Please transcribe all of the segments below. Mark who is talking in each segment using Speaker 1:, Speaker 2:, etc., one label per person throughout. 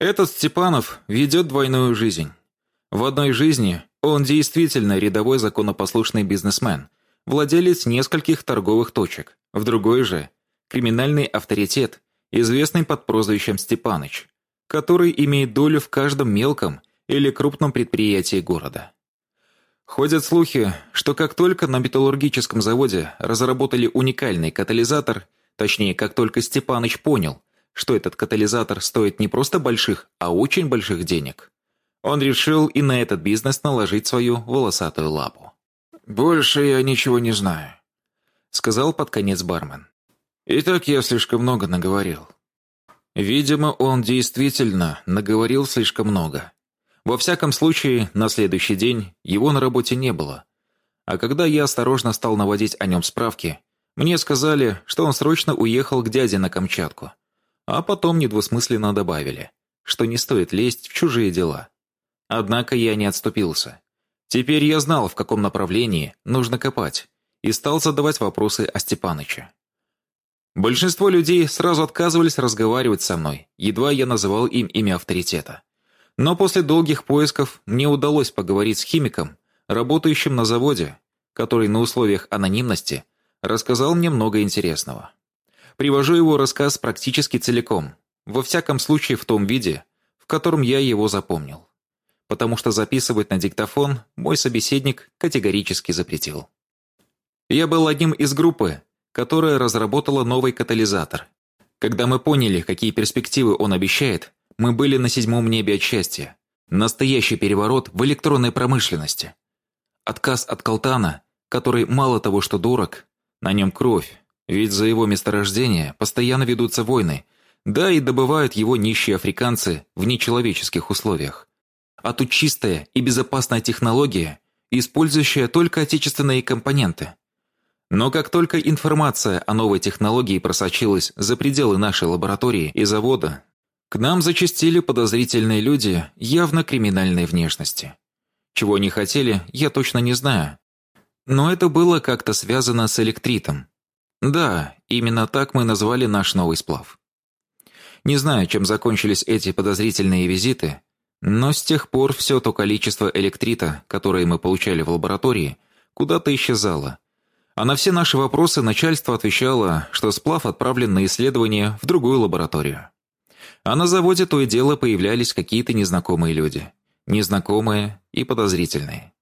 Speaker 1: Этот Степанов ведет двойную жизнь. В одной жизни он действительно рядовой законопослушный бизнесмен, владелец нескольких торговых точек. В другой же – криминальный авторитет, известный под прозвищем Степаныч, который имеет долю в каждом мелком или крупном предприятии города. Ходят слухи, что как только на металлургическом заводе разработали уникальный катализатор, точнее, как только Степаныч понял, что этот катализатор стоит не просто больших, а очень больших денег, он решил и на этот бизнес наложить свою волосатую лапу.
Speaker 2: «Больше я ничего не знаю», — сказал под конец бармен. «И так я слишком много наговорил».
Speaker 1: Видимо, он действительно наговорил слишком много. Во всяком случае, на следующий день его на работе не было. А когда я осторожно стал наводить о нем справки, мне сказали, что он срочно уехал к дяде на Камчатку. А потом недвусмысленно добавили, что не стоит лезть в чужие дела. Однако я не отступился. Теперь я знал, в каком направлении нужно копать, и стал задавать вопросы о Степаныче. Большинство людей сразу отказывались разговаривать со мной, едва я называл им имя авторитета. Но после долгих поисков мне удалось поговорить с химиком, работающим на заводе, который на условиях анонимности рассказал мне много интересного. Привожу его рассказ практически целиком, во всяком случае в том виде, в котором я его запомнил. Потому что записывать на диктофон мой собеседник категорически запретил. Я был одним из группы, которая разработала новый катализатор. Когда мы поняли, какие перспективы он обещает, мы были на седьмом небе от счастья. Настоящий переворот в электронной промышленности. Отказ от колтана, который мало того, что дурак, на нем кровь, ведь за его месторождение постоянно ведутся войны, да и добывают его нищие африканцы в нечеловеческих условиях. А тут чистая и безопасная технология, использующая только отечественные компоненты. Но как только информация о новой технологии просочилась за пределы нашей лаборатории и завода, к нам зачастили подозрительные люди явно криминальной внешности. Чего они хотели, я точно не знаю. Но это было как-то связано с электритом. Да, именно так мы назвали наш новый сплав. Не знаю, чем закончились эти подозрительные визиты, но с тех пор все то количество электрита, которое мы получали в лаборатории, куда-то исчезало. А на все наши вопросы начальство отвечало, что сплав отправлен на исследование в другую лабораторию. А на заводе то и дело появлялись какие-то незнакомые люди. Незнакомые и подозрительные.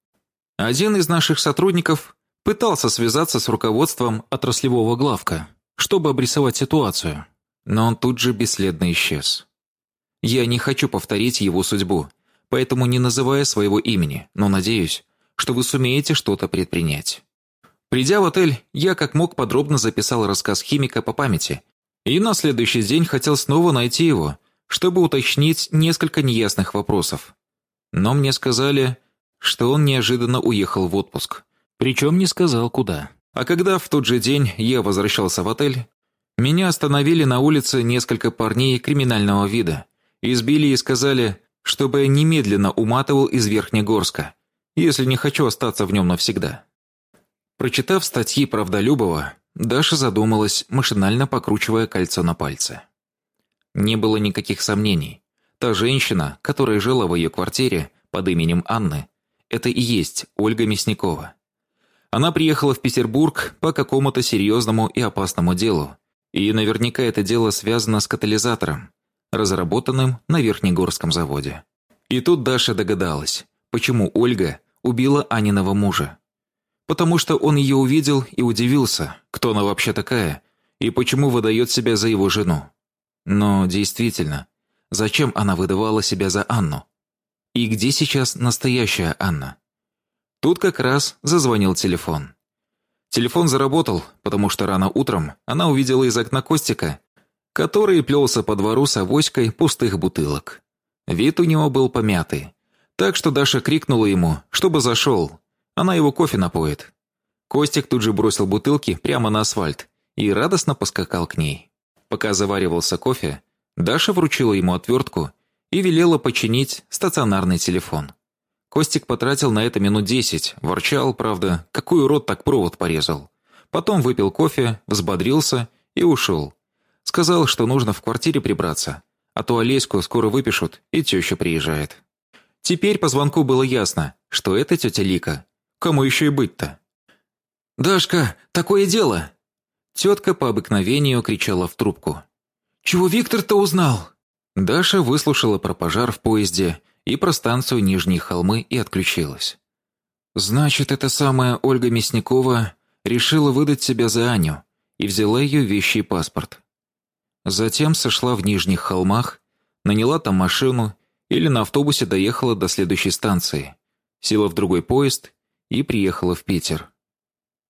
Speaker 1: Один из наших сотрудников пытался связаться с руководством отраслевого главка, чтобы обрисовать ситуацию, но он тут же бесследно исчез. Я не хочу повторить его судьбу, поэтому не называя своего имени, но надеюсь, что вы сумеете что-то предпринять. Придя в отель, я как мог подробно записал рассказ химика по памяти и на следующий день хотел снова найти его, чтобы уточнить несколько неясных вопросов. Но мне сказали, что он неожиданно уехал в отпуск. Причем не сказал, куда. А когда в тот же день я возвращался в отель, меня остановили на улице несколько парней криминального вида, избили и сказали, чтобы я немедленно уматывал из Верхнегорска, если не хочу остаться в нем навсегда. Прочитав статьи Правдолюбова, Даша задумалась, машинально покручивая кольцо на пальце. Не было никаких сомнений. Та женщина, которая жила в ее квартире под именем Анны, это и есть Ольга Мясникова. Она приехала в Петербург по какому-то серьезному и опасному делу, и наверняка это дело связано с катализатором, разработанным на Верхнегорском заводе. И тут Даша догадалась, почему Ольга убила Аниного мужа потому что он ее увидел и удивился, кто она вообще такая и почему выдает себя за его жену. Но действительно, зачем она выдавала себя за Анну? И где сейчас настоящая Анна? Тут как раз зазвонил телефон. Телефон заработал, потому что рано утром она увидела из окна Костика, который плелся по двору с авоськой пустых бутылок. Вид у него был помятый, так что Даша крикнула ему, чтобы зашел, она его кофе напоит». Костик тут же бросил бутылки прямо на асфальт и радостно поскакал к ней. Пока заваривался кофе, Даша вручила ему отвертку и велела починить стационарный телефон. Костик потратил на это минут десять, ворчал, правда, какой урод так провод порезал. Потом выпил кофе, взбодрился и ушел. Сказал, что нужно в квартире прибраться, а то Олеську скоро выпишут, и теща приезжает. Теперь по звонку было ясно, что это тетя Лика. Кому еще и быть-то? «Дашка, такое дело!» Тетка по обыкновению кричала в трубку. «Чего Виктор-то узнал?» Даша выслушала про пожар в поезде и про станцию Нижние холмы и отключилась. Значит, эта самая Ольга Мясникова решила выдать себя за Аню и взяла ее вещи и паспорт. Затем сошла в Нижних холмах, наняла там машину или на автобусе доехала до следующей станции, села в другой поезд и приехала в Питер.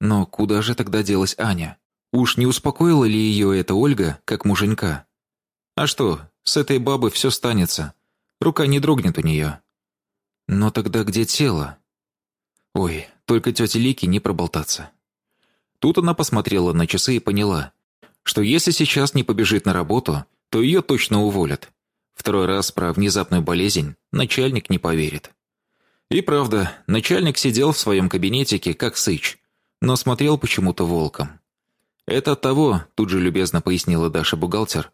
Speaker 1: Но куда же тогда делась Аня? Уж не успокоила ли ее эта Ольга, как муженька? А что, с этой бабы все станется. Рука не дрогнет у нее. Но тогда где тело? Ой, только тете Лики не проболтаться. Тут она посмотрела на часы и поняла, что если сейчас не побежит на работу, то ее точно уволят. Второй раз про внезапную болезнь начальник не поверит. И правда, начальник сидел в своем кабинетике, как сыч, но смотрел почему-то волком. «Это от того», — тут же любезно пояснила Даша бухгалтер,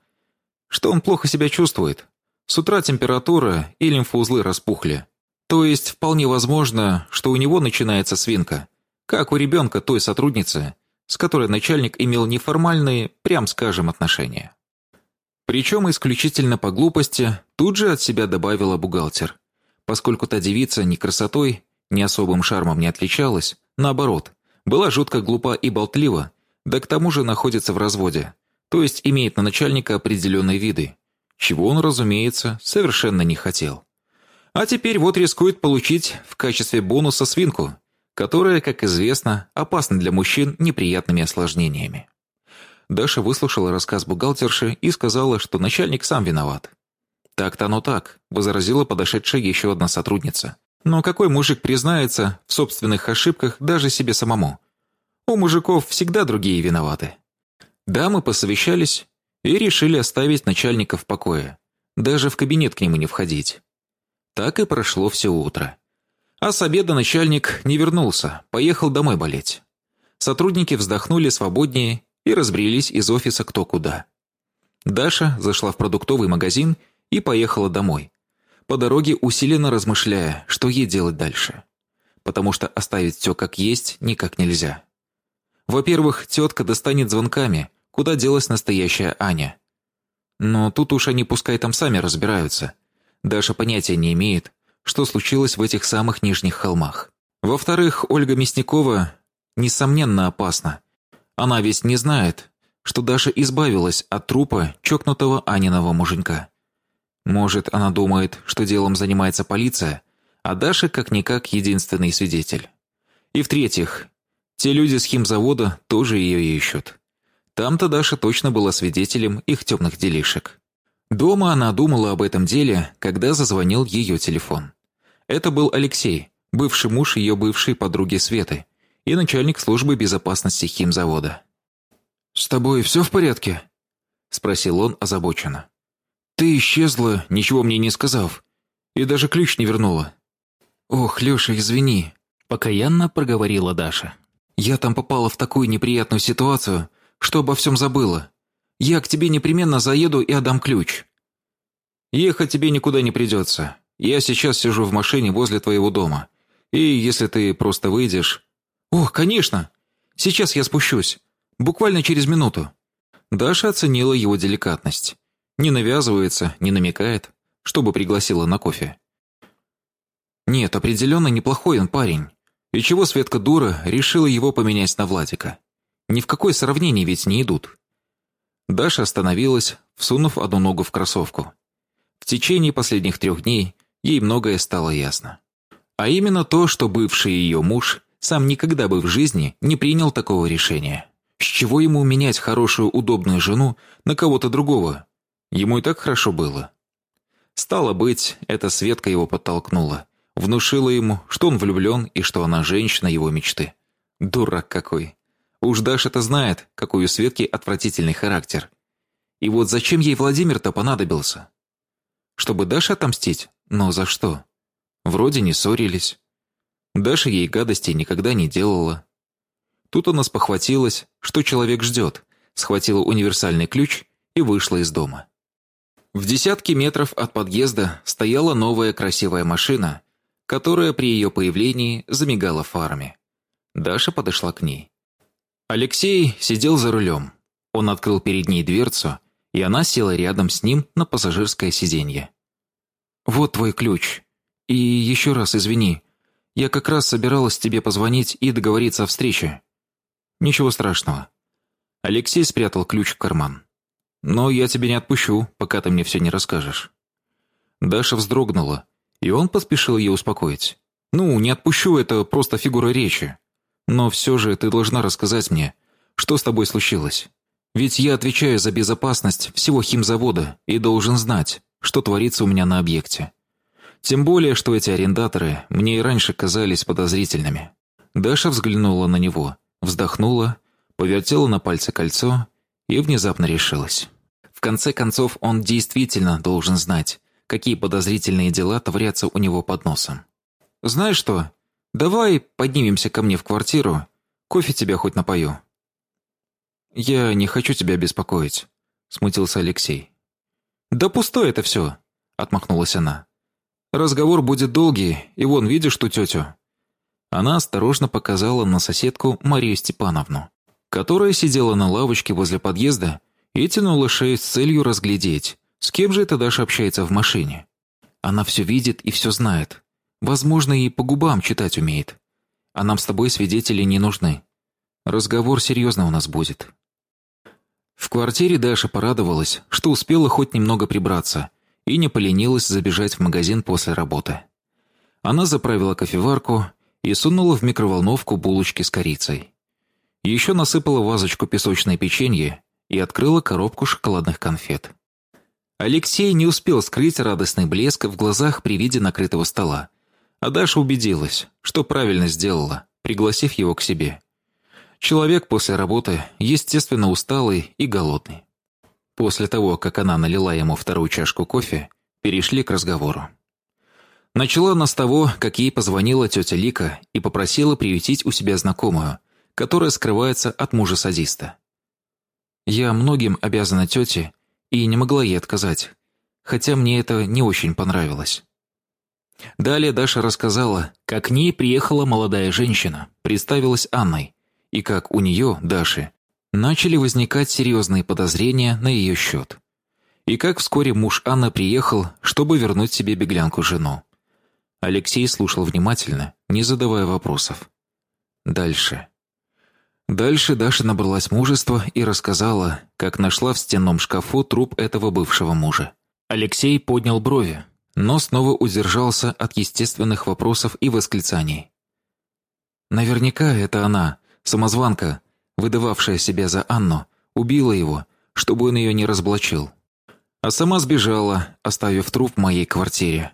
Speaker 1: «что он плохо себя чувствует. С утра температура и лимфоузлы распухли. То есть вполне возможно, что у него начинается свинка, как у ребенка той сотрудницы, с которой начальник имел неформальные, прям скажем, отношения. Причем исключительно по глупости тут же от себя добавила бухгалтер, поскольку та девица ни красотой, ни особым шармом не отличалась, наоборот, была жутко глупа и болтлива, да к тому же находится в разводе, то есть имеет на начальника определенные виды, чего он, разумеется, совершенно не хотел. А теперь вот рискует получить в качестве бонуса свинку, которая, как известно, опасна для мужчин неприятными осложнениями. Даша выслушала рассказ бухгалтерши и сказала, что начальник сам виноват. «Так-то оно так», — возразила подошедшая еще одна сотрудница. «Но какой мужик признается в собственных ошибках даже себе самому? У мужиков всегда другие виноваты». Дамы посовещались и решили оставить начальника в покое, даже в кабинет к нему не входить. Так и прошло все утро. А с обеда начальник не вернулся, поехал домой болеть. Сотрудники вздохнули свободнее и разбрелись из офиса кто куда. Даша зашла в продуктовый магазин и поехала домой. По дороге усиленно размышляя, что ей делать дальше. Потому что оставить все как есть никак нельзя. Во-первых, тетка достанет звонками, куда делась настоящая Аня. Но тут уж они пускай там сами разбираются. Даша понятия не имеет, что случилось в этих самых нижних холмах. Во-вторых, Ольга Мясникова, несомненно, опасна. Она ведь не знает, что Даша избавилась от трупа чокнутого Аниного муженька. Может, она думает, что делом занимается полиция, а Даша как-никак единственный свидетель. И в-третьих, те люди с химзавода тоже ее ищут. Там-то Даша точно была свидетелем их темных делишек. Дома она думала об этом деле, когда зазвонил ее телефон. Это был Алексей, бывший муж ее бывшей подруги Светы и начальник службы безопасности химзавода. «С тобой все в порядке?» – спросил он озабоченно. «Ты исчезла, ничего мне не сказав, и даже ключ не вернула». «Ох, Леша, извини», – покаянно проговорила Даша. «Я там попала в такую неприятную ситуацию, что обо всем забыла. Я к тебе непременно заеду и отдам ключ». «Ехать тебе никуда не придется. Я сейчас сижу в машине возле твоего дома. И если ты просто выйдешь...» «Ох, конечно! Сейчас я спущусь. Буквально через минуту». Даша оценила его деликатность. Не навязывается, не намекает, чтобы пригласила на кофе. Нет, определенно неплохой он парень. И чего Светка дура решила его поменять на Владика? Ни в какое сравнение ведь не идут. Даша остановилась, всунув одну ногу в кроссовку. В течение последних трех дней ей многое стало ясно. А именно то, что бывший ее муж сам никогда бы в жизни не принял такого решения. С чего ему менять хорошую удобную жену на кого-то другого? Ему и так хорошо было. Стало быть, эта Светка его подтолкнула. Внушила ему, что он влюблен и что она женщина его мечты. Дурак какой. Уж Даша-то знает, какой у Светки отвратительный характер. И вот зачем ей Владимир-то понадобился? Чтобы Даше отомстить? Но за что? Вроде не ссорились. Даша ей гадостей никогда не делала. Тут она спохватилась, что человек ждет, схватила универсальный ключ и вышла из дома. В десятке метров от подъезда стояла новая красивая машина, которая при ее появлении замигала фарами. Даша подошла к ней. Алексей сидел за рулем. Он открыл перед ней дверцу, и она села рядом с ним на пассажирское сиденье. «Вот твой ключ. И еще раз извини. Я как раз собиралась тебе позвонить и договориться о встрече». «Ничего страшного». Алексей спрятал ключ в карман. «Но я тебя не отпущу, пока ты мне все не расскажешь». Даша вздрогнула, и он поспешил ее успокоить. «Ну, не отпущу, это просто фигура речи. Но все же ты должна рассказать мне, что с тобой случилось. Ведь я отвечаю за безопасность всего химзавода и должен знать, что творится у меня на объекте. Тем более, что эти арендаторы мне и раньше казались подозрительными». Даша взглянула на него, вздохнула, повертела на пальце кольцо и внезапно решилась. В конце концов, он действительно должен знать, какие подозрительные дела творятся у него под носом. «Знаешь что? Давай поднимемся ко мне в квартиру, кофе тебя хоть напою». «Я не хочу тебя беспокоить», — смутился Алексей. «Да пустое это все», — отмахнулась она. «Разговор будет долгий, и вон, видишь ту тетю?» Она осторожно показала на соседку Марию Степановну, которая сидела на лавочке возле подъезда и тянула шею с целью разглядеть, с кем же эта Даша общается в машине. Она все видит и все знает. Возможно, и по губам читать умеет. А нам с тобой свидетели не нужны. Разговор серьезно у нас будет. В квартире Даша порадовалась, что успела хоть немного прибраться и не поленилась забежать в магазин после работы. Она заправила кофеварку и сунула в микроволновку булочки с корицей. Еще насыпала вазочку песочное печенье и открыла коробку шоколадных конфет. Алексей не успел скрыть радостный блеск в глазах при виде накрытого стола. А Даша убедилась, что правильно сделала, пригласив его к себе. Человек после работы, естественно, усталый и голодный. После того, как она налила ему вторую чашку кофе, перешли к разговору. Начала она с того, как ей позвонила тетя Лика и попросила приютить у себя знакомую, которая скрывается от мужа-садиста. «Я многим обязана тете и не могла ей отказать, хотя мне это не очень понравилось». Далее Даша рассказала, как к ней приехала молодая женщина, представилась Анной, и как у нее, Даши, начали возникать серьезные подозрения на ее счет. И как вскоре муж Анны приехал, чтобы вернуть себе беглянку-жену. Алексей слушал внимательно, не задавая вопросов. Дальше. Дальше Даша набралась мужества и рассказала, как нашла в стенном шкафу труп этого бывшего мужа. Алексей поднял брови, но снова удержался от естественных вопросов и восклицаний. Наверняка это она, Самозванка, выдававшая себя за Анну, убила его, чтобы он ее не разоблачил. А сама сбежала, оставив труп в моей квартире.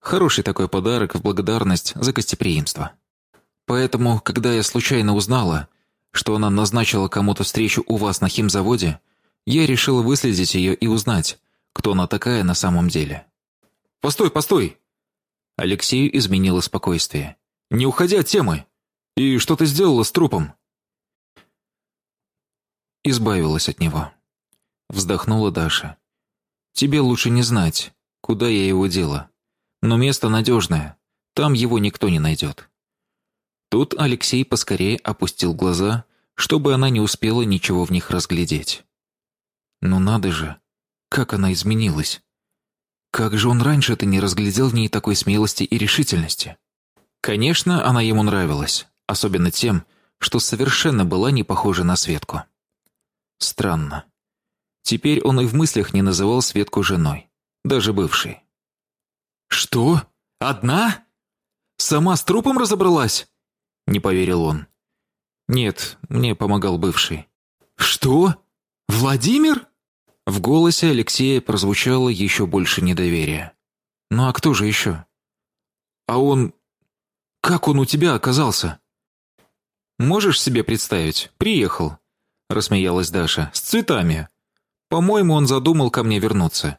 Speaker 1: Хороший такой подарок в благодарность за гостеприимство. Поэтому, когда я случайно узнала, что она назначила кому-то встречу у вас на химзаводе, я решила выследить ее и узнать, кто она такая на самом деле. «Постой, постой!» Алексею изменило спокойствие. «Не уходи от темы! «И что ты сделала с трупом?» Избавилась от него. Вздохнула Даша. «Тебе лучше не знать, куда я его дела. Но место надежное, там его никто не найдет». Тут Алексей поскорее опустил глаза, чтобы она не успела ничего в них разглядеть. «Ну надо же, как она изменилась! Как же он раньше-то не разглядел в ней такой смелости и решительности?» Конечно, она ему нравилась особенно тем, что совершенно была не похожа на Светку. Странно. Теперь он и в мыслях не называл Светку женой, даже бывшей. «Что? Одна? Сама с трупом разобралась?» Не поверил он. «Нет, мне помогал бывший». «Что? Владимир?» В голосе Алексея прозвучало еще больше недоверия. «Ну а кто же еще?» «А он... Как он у тебя оказался?» Можешь себе представить? Приехал. Рассмеялась Даша. С цветами. По-моему, он задумал ко мне вернуться.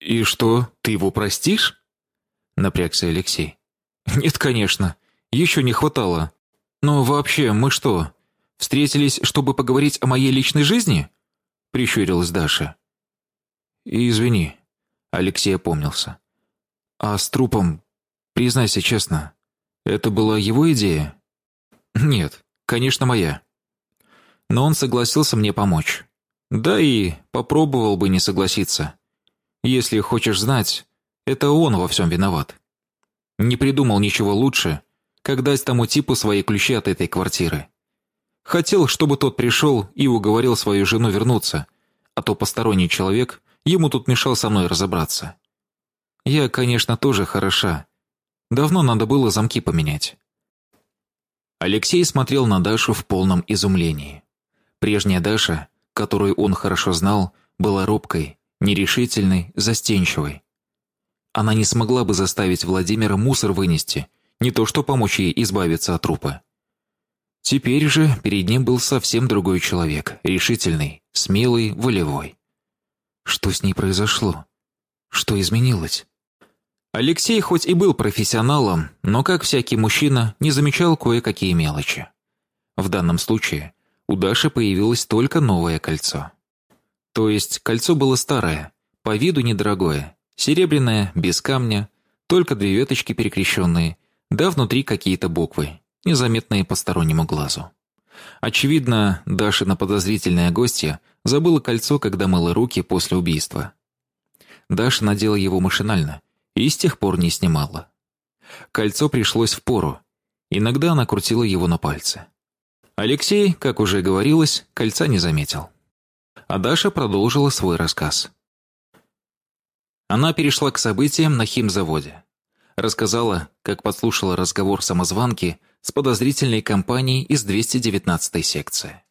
Speaker 1: И что, ты его простишь? Напрягся Алексей. Нет, конечно. Еще не хватало. Но вообще, мы что, встретились, чтобы поговорить о моей личной жизни? Прищурилась Даша.
Speaker 2: извини», — Алексей опомнился. «А с трупом, признайся честно, это была его идея?» «Нет, конечно, моя». Но он согласился мне помочь. Да и попробовал бы не согласиться. Если хочешь знать, это он во всем виноват. Не придумал ничего лучше, как дать тому типу свои ключи от этой квартиры. Хотел, чтобы тот пришел и уговорил свою жену вернуться, а то посторонний человек ему тут мешал со мной разобраться. Я, конечно, тоже хороша. Давно надо было замки поменять. Алексей смотрел на Дашу в полном изумлении. Прежняя Даша, которую он хорошо знал, была робкой, нерешительной, застенчивой. Она не смогла бы заставить Владимира мусор вынести, не то что помочь ей избавиться от трупа. Теперь же перед ним был совсем другой человек, решительный, смелый, волевой. Что с ней произошло? Что изменилось? Алексей хоть и был профессионалом, но, как всякий мужчина, не замечал кое-какие мелочи. В данном случае у Даши появилось только новое кольцо. То есть кольцо было старое, по виду недорогое, серебряное, без камня, только две веточки перекрещенные, да внутри какие-то буквы, незаметные постороннему глазу. Очевидно, Дашина подозрительная гостья забыла кольцо, когда мыла руки после убийства. Даша надела его машинально и с тех пор не снимала. Кольцо пришлось в пору. Иногда она крутила его на пальце. Алексей, как уже говорилось, кольца не заметил. А Даша продолжила свой рассказ. Она перешла к событиям на химзаводе. Рассказала, как подслушала разговор самозванки с подозрительной компанией из 219-й секции.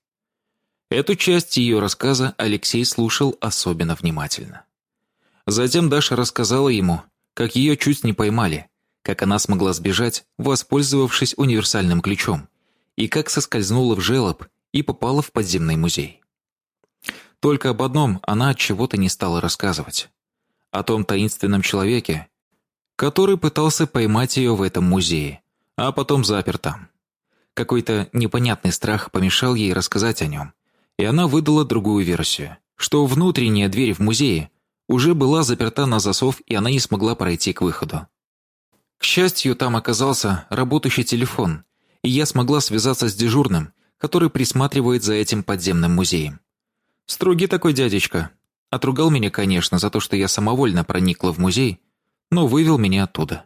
Speaker 2: Эту часть ее рассказа Алексей слушал особенно внимательно. Затем Даша рассказала ему, как ее чуть не поймали, как она смогла сбежать, воспользовавшись универсальным ключом, и как соскользнула в желоб и попала в подземный музей. Только об одном она от чего-то не стала рассказывать. О том таинственном человеке, который пытался поймать ее в этом музее, а потом запер там. Какой-то непонятный страх помешал ей рассказать о нем, и она выдала другую версию, что внутренняя дверь в музее уже была заперта на засов, и она не смогла пройти к выходу. К счастью, там оказался работающий телефон, и я смогла связаться с дежурным, который присматривает за этим подземным музеем. Строгий такой дядечка. Отругал меня, конечно, за то, что я самовольно проникла в музей, но вывел меня оттуда.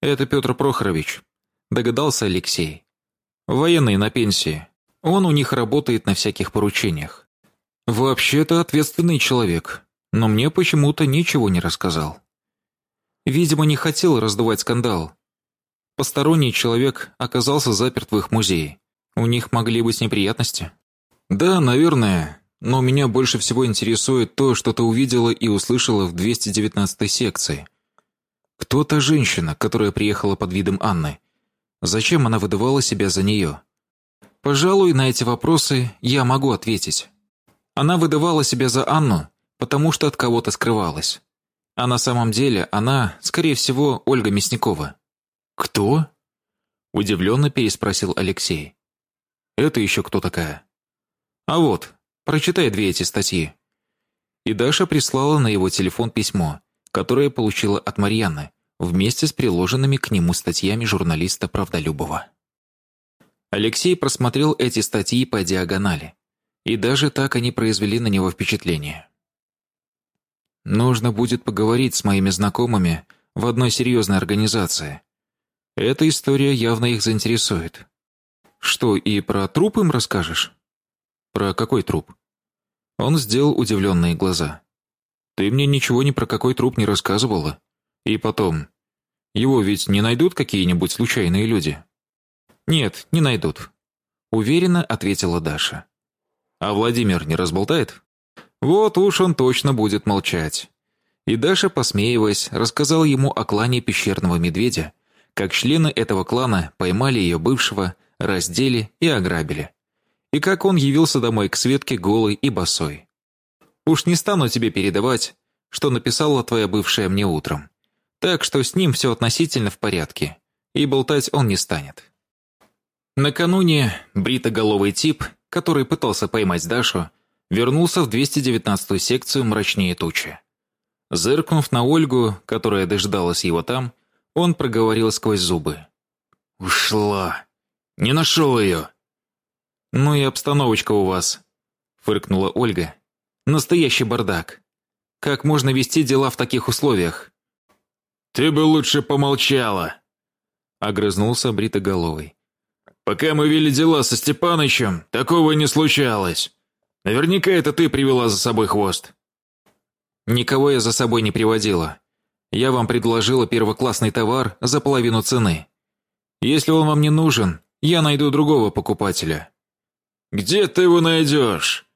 Speaker 2: «Это Петр Прохорович», — догадался Алексей. «Военный на пенсии. Он у них работает на всяких поручениях. Вообще-то ответственный человек, но мне почему-то ничего не рассказал. Видимо, не хотел раздувать скандал. Посторонний человек оказался заперт в их музее. У них могли быть неприятности. Да, наверное, но меня больше всего интересует то, что ты увидела и услышала в 219 секции. Кто та женщина, которая приехала под видом Анны? Зачем она выдавала себя за нее? Пожалуй, на эти вопросы я могу ответить. Она выдавала себя за Анну, потому что от кого-то скрывалась. А на самом деле она, скорее всего, Ольга Мясникова. «Кто?» – удивленно переспросил Алексей. «Это еще кто такая?» «А вот, прочитай две эти статьи». И Даша прислала на его телефон письмо, которое получила от Марьяны, вместе с приложенными к нему статьями журналиста Правдолюбова. Алексей просмотрел эти статьи по диагонали, и даже так они произвели на него впечатление. Нужно будет поговорить с моими знакомыми в одной серьезной организации. Эта история явно их заинтересует. Что, и про труп им расскажешь? Про какой труп? Он сделал удивленные глаза. Ты мне ничего ни про какой труп не рассказывала. И потом, его ведь не найдут какие-нибудь случайные люди? Нет, не найдут. Уверенно ответила Даша. А Владимир не разболтает? Вот уж он точно будет молчать. И Даша, посмеиваясь, рассказал ему о клане пещерного медведя, как члены этого клана поймали ее бывшего, раздели и ограбили. И как он явился домой к Светке голый и босой. Уж не стану тебе передавать, что написала твоя бывшая мне утром. Так что с ним все относительно в порядке, и болтать он не станет. Накануне бритоголовый тип, который пытался поймать Дашу,
Speaker 1: вернулся в 219-ю секцию мрачнее тучи. Зыркнув на Ольгу, которая дождалась его там, он проговорил сквозь зубы.
Speaker 2: «Ушла! Не нашел ее!»
Speaker 1: «Ну и обстановочка у вас», — фыркнула Ольга. «Настоящий бардак. Как можно вести дела в таких условиях?»
Speaker 2: «Ты бы лучше помолчала», —
Speaker 1: огрызнулся Бритоголовый.
Speaker 2: «Пока мы вели дела со Степанычем, такого не случалось. Наверняка это ты привела за собой хвост».
Speaker 1: «Никого я за собой не приводила. Я вам предложила первоклассный товар за половину цены. Если он вам не нужен, я найду другого покупателя».
Speaker 2: «Где ты его найдешь?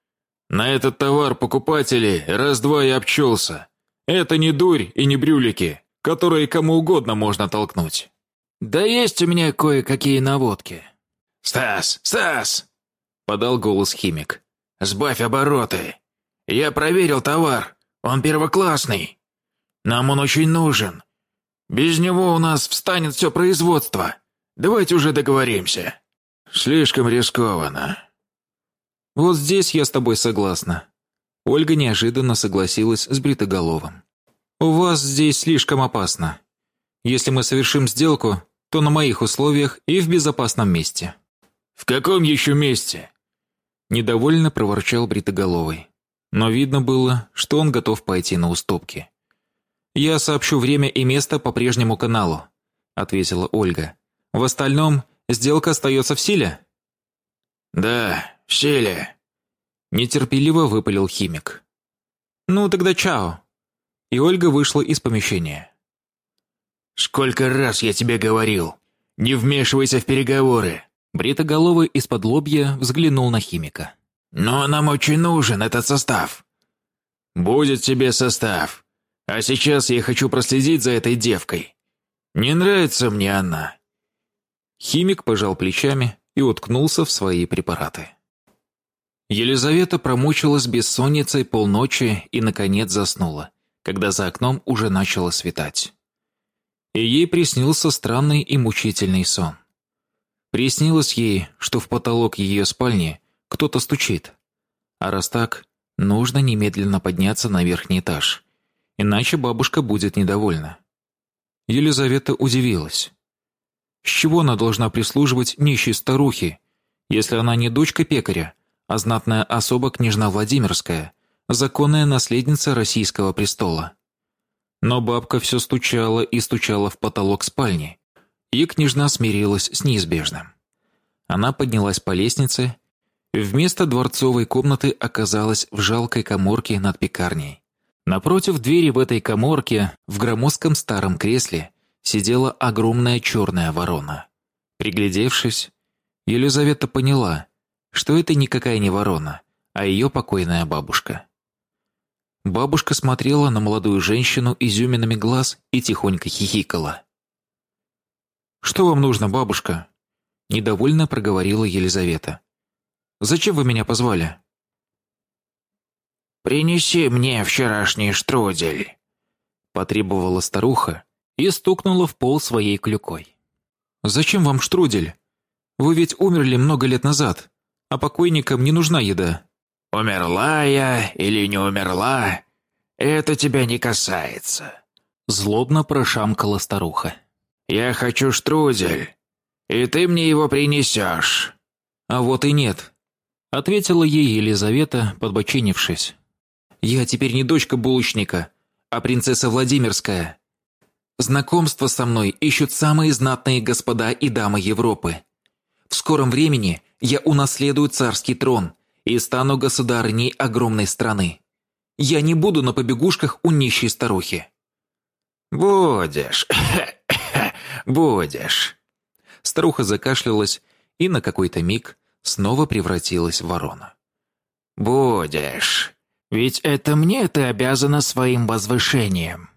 Speaker 2: На этот товар покупателей раз-два и обчелся. Это не дурь и не брюлики, которые кому угодно можно толкнуть».
Speaker 3: «Да есть у меня кое-какие наводки».
Speaker 2: «Стас! Стас!»
Speaker 1: – подал голос химик.
Speaker 3: «Сбавь обороты. Я проверил товар. Он первоклассный. Нам он очень нужен. Без него у нас встанет все производство. Давайте уже договоримся».
Speaker 2: «Слишком рискованно».
Speaker 1: «Вот здесь я с тобой согласна». Ольга неожиданно согласилась с Бритоголовым. «У вас здесь слишком опасно. Если мы совершим сделку, то на моих условиях и в безопасном месте».
Speaker 2: «В каком еще месте?»
Speaker 1: Недовольно проворчал Бритоголовый. Но видно было, что он готов пойти на уступки. «Я сообщу время и место по прежнему каналу», — ответила Ольга. «В остальном сделка остается в силе?»
Speaker 3: «Да, в силе», —
Speaker 1: нетерпеливо выпалил химик. «Ну тогда чао». И Ольга вышла из помещения.
Speaker 3: «Сколько раз я тебе говорил, не вмешивайся в переговоры!»
Speaker 1: Бритоголовый из-под лобья взглянул на химика.
Speaker 3: «Но нам очень нужен этот состав».
Speaker 2: «Будет тебе состав. А сейчас я хочу проследить за этой девкой. Не нравится мне она».
Speaker 1: Химик пожал плечами и уткнулся в свои препараты. Елизавета промучилась бессонницей полночи и, наконец, заснула, когда за окном уже начало светать. И ей приснился странный и мучительный сон. Приснилось ей, что в потолок ее спальни кто-то стучит. А раз так, нужно немедленно подняться на верхний этаж, иначе бабушка будет недовольна. Елизавета удивилась. С чего она должна прислуживать нищей старухе, если она не дочка пекаря, а знатная особа княжна Владимирская, законная наследница российского престола? Но бабка все стучала и стучала в потолок спальни, и княжна смирилась с неизбежным. Она поднялась по лестнице, вместо дворцовой комнаты оказалась в жалкой коморке над пекарней. Напротив двери в этой коморке, в громоздком старом кресле, сидела огромная черная ворона. Приглядевшись, Елизавета поняла, что это никакая не ворона, а ее покойная бабушка. Бабушка смотрела на молодую женщину изюминами глаз и тихонько хихикала. «Что вам нужно, бабушка?» Недовольно проговорила Елизавета. «Зачем вы меня позвали?»
Speaker 3: «Принеси мне вчерашний штрудель», — потребовала старуха и стукнула в пол своей клюкой.
Speaker 1: «Зачем вам штрудель? Вы ведь умерли много лет назад, а покойникам не нужна еда».
Speaker 3: «Умерла я или не умерла, это тебя не касается», — злобно прошамкала старуха. «Я хочу штрудель, и ты мне его принесешь».
Speaker 1: «А вот и нет», — ответила ей Елизавета, подбочинившись. «Я теперь не дочка булочника, а принцесса Владимирская. Знакомство со мной ищут самые знатные господа и дамы Европы. В скором времени я унаследую царский трон и стану государыней огромной страны. Я не буду на побегушках у нищей старухи».
Speaker 3: «Будешь, будешь».
Speaker 1: Старуха закашлялась и на какой-то миг снова превратилась в ворона.
Speaker 3: «Будешь. Ведь это мне ты обязана своим возвышением.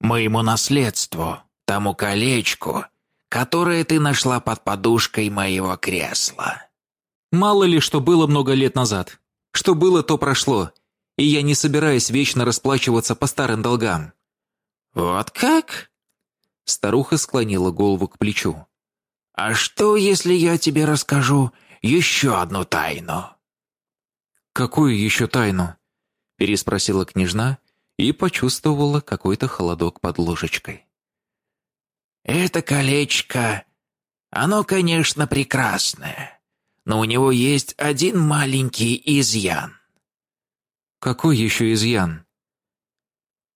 Speaker 3: Моему наследству, тому колечку, которое ты нашла под подушкой моего кресла».
Speaker 1: «Мало ли, что было много лет назад. Что было, то прошло, и я не собираюсь вечно расплачиваться по старым долгам».
Speaker 3: «Вот как?»
Speaker 1: Старуха склонила голову к плечу.
Speaker 3: «А что, если я тебе расскажу еще одну тайну?»
Speaker 2: «Какую еще тайну?» переспросила княжна и почувствовала какой-то холодок под ложечкой.
Speaker 3: «Это колечко, оно, конечно, прекрасное, но у него есть один маленький изъян».
Speaker 2: «Какой еще изъян?»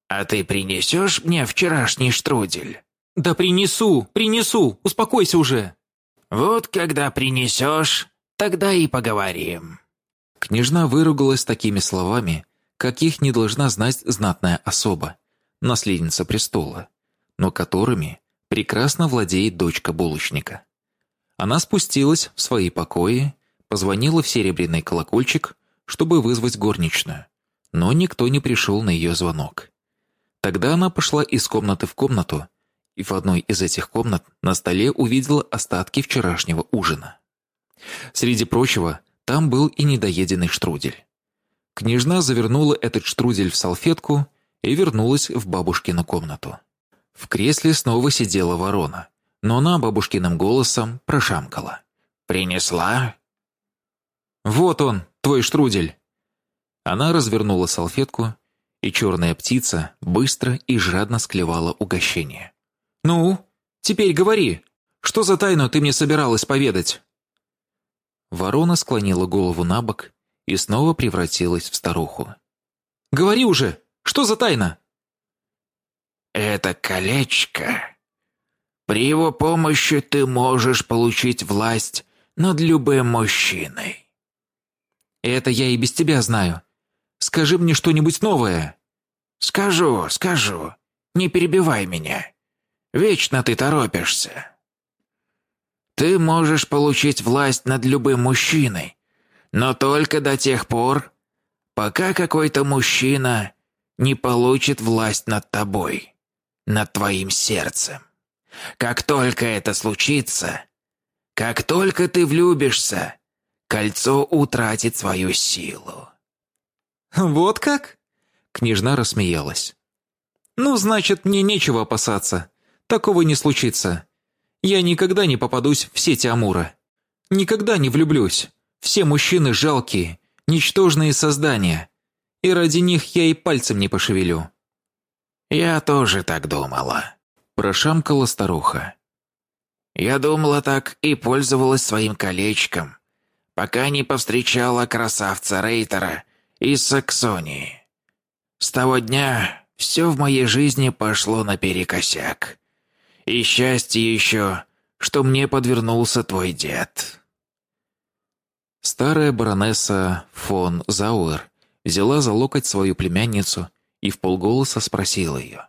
Speaker 3: «А ты принесешь мне вчерашний штрудель?»
Speaker 2: «Да принесу, принесу, успокойся уже!»
Speaker 3: «Вот когда принесешь, тогда и поговорим».
Speaker 2: Княжна выругалась такими словами, каких не должна знать знатная особа, наследница престола, но которыми прекрасно владеет дочка булочника. Она спустилась в свои покои, позвонила в серебряный колокольчик, чтобы вызвать горничную, но никто не пришел на ее звонок. Тогда она пошла из комнаты в комнату, и в одной из этих комнат на столе увидела остатки вчерашнего ужина. Среди прочего, там был и недоеденный штрудель. Княжна завернула этот штрудель в салфетку и вернулась в бабушкину комнату. В кресле снова сидела ворона, но она бабушкиным голосом прошамкала.
Speaker 3: «Принесла?»
Speaker 2: «Вот он, твой штрудель!» Она развернула салфетку, и черная птица быстро и жадно склевала угощение. «Ну, теперь говори, что за тайну ты мне собиралась поведать?» Ворона склонила голову на бок и снова превратилась в старуху. «Говори уже! Что за тайна?»
Speaker 3: «Это колечко. При его помощи ты можешь получить власть над любым мужчиной».
Speaker 2: «Это я и без тебя знаю. Скажи мне что-нибудь новое».
Speaker 3: «Скажу, скажу. Не перебивай меня. Вечно ты торопишься». Ты можешь получить власть над любым мужчиной, но только до тех пор, пока какой-то мужчина не получит власть над тобой, над твоим сердцем. Как только это случится, как только ты влюбишься, кольцо утратит свою силу.
Speaker 2: «Вот как?» Княжна рассмеялась. «Ну, значит, мне нечего опасаться. Такого не случится. Я никогда не попадусь в сети Амура. Никогда не влюблюсь. Все мужчины жалкие, ничтожные создания. И ради них я и пальцем не пошевелю».
Speaker 3: «Я тоже так думала», –
Speaker 2: прошамкала старуха.
Speaker 3: «Я думала так и пользовалась своим колечком, пока не повстречала красавца Рейтера из Саксонии. С того дня все в моей жизни пошло наперекосяк. И счастье еще, что мне подвернулся твой дед».
Speaker 2: Старая баронесса фон Зауэр взяла за локоть свою племянницу и в полголоса спросила ее.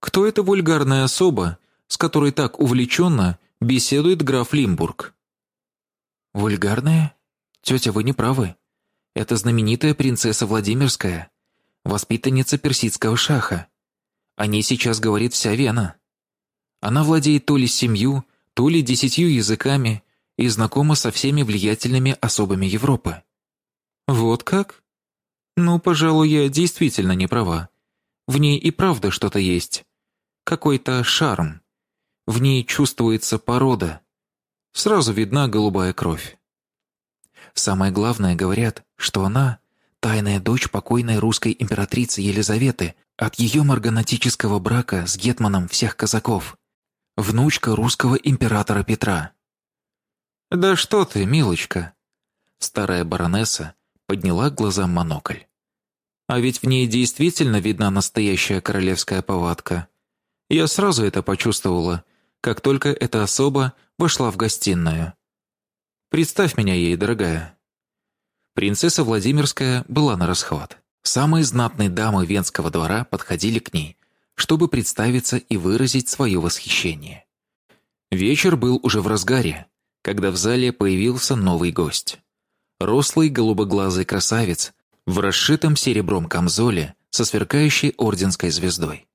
Speaker 2: «Кто эта вульгарная особа, с которой так увлеченно беседует граф Лимбург?» «Вульгарная? Тетя, вы не правы. Это знаменитая принцесса Владимирская, воспитанница персидского шаха. О ней сейчас говорит вся Вена». Она владеет то ли семью, то ли десятью языками и знакома со всеми влиятельными особами Европы. Вот как? Ну, пожалуй, я действительно не права. В ней и правда что-то есть. Какой-то шарм. В ней чувствуется порода. Сразу видна голубая кровь. Самое главное, говорят, что она – тайная дочь покойной русской императрицы Елизаветы от ее марганатического брака с гетманом всех казаков внучка русского императора Петра. «Да что ты, милочка!» Старая баронесса подняла глазам монокль. «А ведь в ней действительно видна настоящая королевская повадка. Я сразу это почувствовала, как только эта особа вошла в гостиную. Представь меня ей, дорогая». Принцесса Владимирская была на расхват. Самые знатные дамы Венского двора подходили к ней, чтобы представиться и выразить свое восхищение. Вечер был уже в разгаре, когда в зале появился новый гость. Рослый голубоглазый красавец в расшитом серебром камзоле со сверкающей орденской звездой.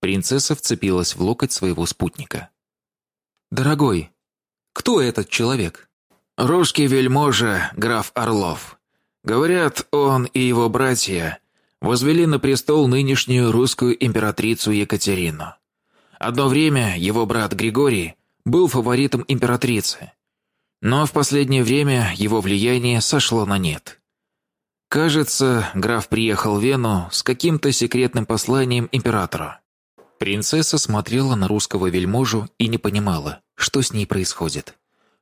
Speaker 2: Принцесса вцепилась в локоть своего спутника. «Дорогой, кто этот человек?»
Speaker 3: «Русский вельможа, граф Орлов. Говорят, он и его братья возвели на престол нынешнюю русскую императрицу Екатерину. Одно время его брат Григорий был фаворитом императрицы, но в последнее время его влияние сошло на нет. Кажется, граф приехал в Вену с каким-то секретным посланием императору.
Speaker 1: Принцесса смотрела на русского вельможу и не понимала, что с ней происходит.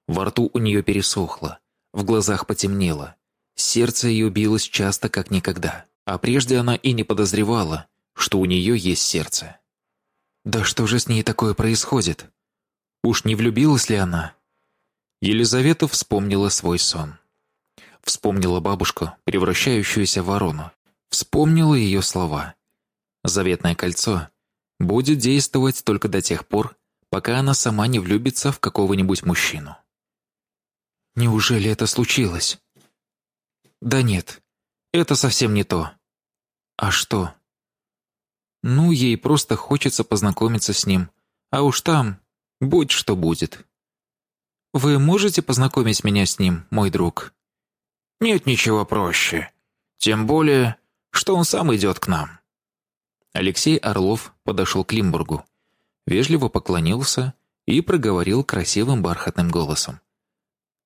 Speaker 1: Во рту у нее пересохло, в глазах потемнело. Сердце ее билось часто, как никогда. А прежде она и не подозревала, что у нее есть сердце. Да что же с ней такое происходит? Уж не влюбилась ли она? Елизавета вспомнила свой сон. Вспомнила бабушку, превращающуюся в ворону. Вспомнила ее слова. Заветное кольцо будет действовать только до тех пор, пока она сама не влюбится в какого-нибудь мужчину. Неужели это случилось? Да нет, это совсем не то. А что? Ну, ей просто хочется познакомиться с ним, а уж там будь что будет. Вы можете познакомить меня с ним, мой друг?
Speaker 3: Нет ничего проще. Тем более, что он сам идет к нам.
Speaker 1: Алексей Орлов подошел к Лимбургу, вежливо поклонился и проговорил красивым бархатным голосом.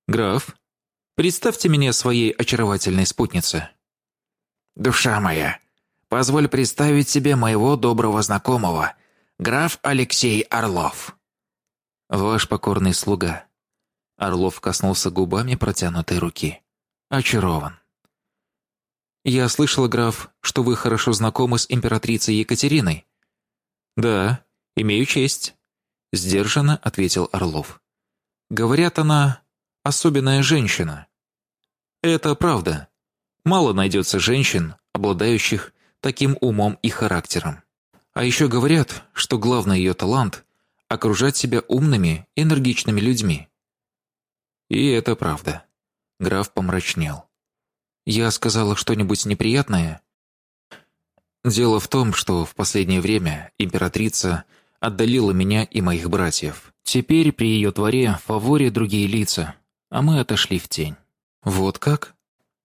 Speaker 1: «Граф, представьте меня своей очаровательной спутнице».
Speaker 3: «Душа моя, позволь представить себе моего доброго знакомого, граф Алексей Орлов».
Speaker 1: «Ваш покорный слуга». Орлов коснулся губами протянутой руки. «Очарован». «Я слышала, граф, что вы хорошо знакомы с императрицей Екатериной». «Да, имею честь», — сдержанно ответил Орлов. «Говорят, она особенная женщина». «Это правда. Мало найдется женщин, обладающих таким умом и характером. А еще говорят, что главный ее талант — окружать себя умными, энергичными людьми». И это правда. Граф помрачнел. Я сказала что-нибудь неприятное? Дело в том, что в последнее время императрица отдалила меня и моих братьев. Теперь при ее дворе в фаворе другие лица, а мы отошли в тень. Вот как?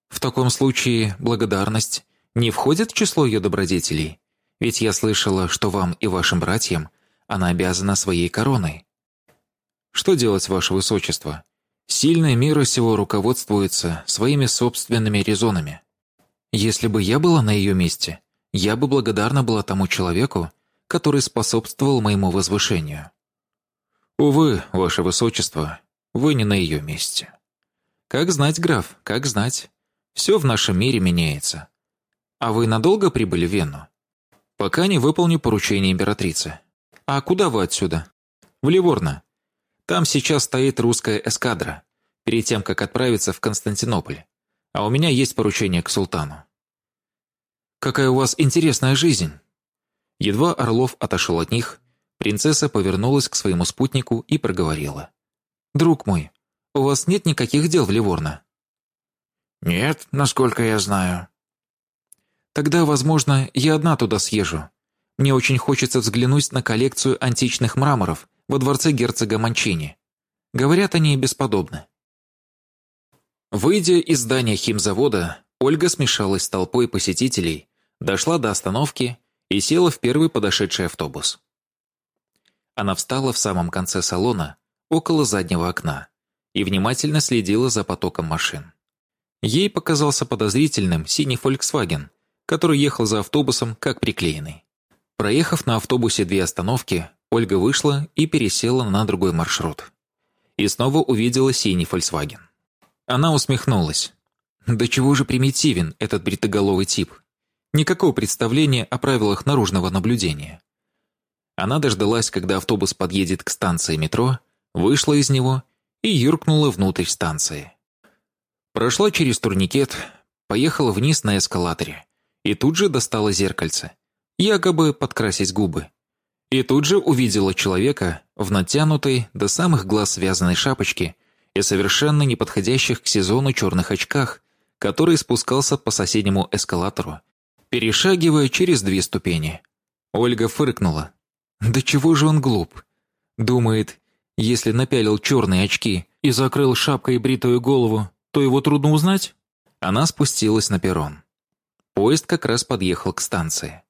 Speaker 1: В таком случае благодарность не входит в число ее добродетелей? Ведь я слышала, что вам и вашим братьям она обязана своей короной. Что делать, ваше высочество? Сильные мира сего руководствуются своими собственными резонами. Если бы я была на ее месте, я бы благодарна была тому человеку, который способствовал моему возвышению. Увы, ваше высочество, вы не на ее месте. Как знать, граф, как знать. Все в нашем мире меняется. А вы надолго прибыли в Вену? Пока не выполню поручение императрицы. А куда вы отсюда? В Ливорно. Там сейчас стоит русская эскадра, перед тем, как отправиться в Константинополь. А у меня есть поручение к султану. Какая у вас интересная жизнь!» Едва Орлов отошел от них, принцесса повернулась к своему спутнику и проговорила. «Друг мой, у вас нет никаких дел в Ливорно?»
Speaker 3: «Нет, насколько я знаю».
Speaker 1: «Тогда, возможно, я одна туда съезжу. Мне очень хочется взглянуть на коллекцию античных мраморов, во дворце герцога Манчини. Говорят, они бесподобны. Выйдя из здания химзавода, Ольга смешалась с толпой посетителей, дошла до остановки и села в первый подошедший автобус. Она встала в самом конце салона, около заднего окна, и внимательно следила за потоком машин. Ей показался подозрительным синий Volkswagen, который ехал за автобусом как приклеенный. Проехав на автобусе две остановки, Ольга вышла и пересела на другой маршрут. И снова увидела синий Volkswagen. Она усмехнулась. Да чего же примитивен этот бритоголовый тип? Никакого представления о правилах наружного наблюдения. Она дождалась, когда автобус подъедет к станции метро, вышла из него и юркнула внутрь станции. Прошла через турникет, поехала вниз на эскалаторе и тут же достала зеркальце, якобы подкрасить губы. И тут же увидела человека в натянутой до самых глаз связанной шапочке и совершенно неподходящих к сезону черных очках, который спускался по соседнему эскалатору, перешагивая через две ступени. Ольга фыркнула. «Да чего же он глуп?» Думает, если напялил черные очки и закрыл шапкой бритую голову, то его трудно узнать? Она спустилась на перрон. Поезд как раз подъехал к станции.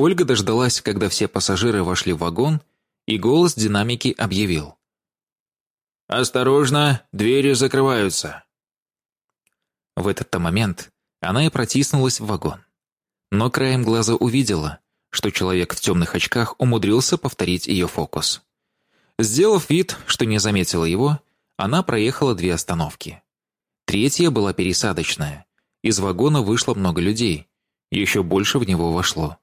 Speaker 1: Ольга дождалась, когда все пассажиры вошли в вагон, и голос динамики объявил.
Speaker 3: «Осторожно, двери закрываются».
Speaker 1: В этот-то момент она и протиснулась в вагон. Но краем глаза увидела, что человек в темных очках умудрился повторить ее фокус. Сделав вид, что не заметила его, она проехала две остановки. Третья была пересадочная. Из вагона вышло много людей. Еще больше в него вошло.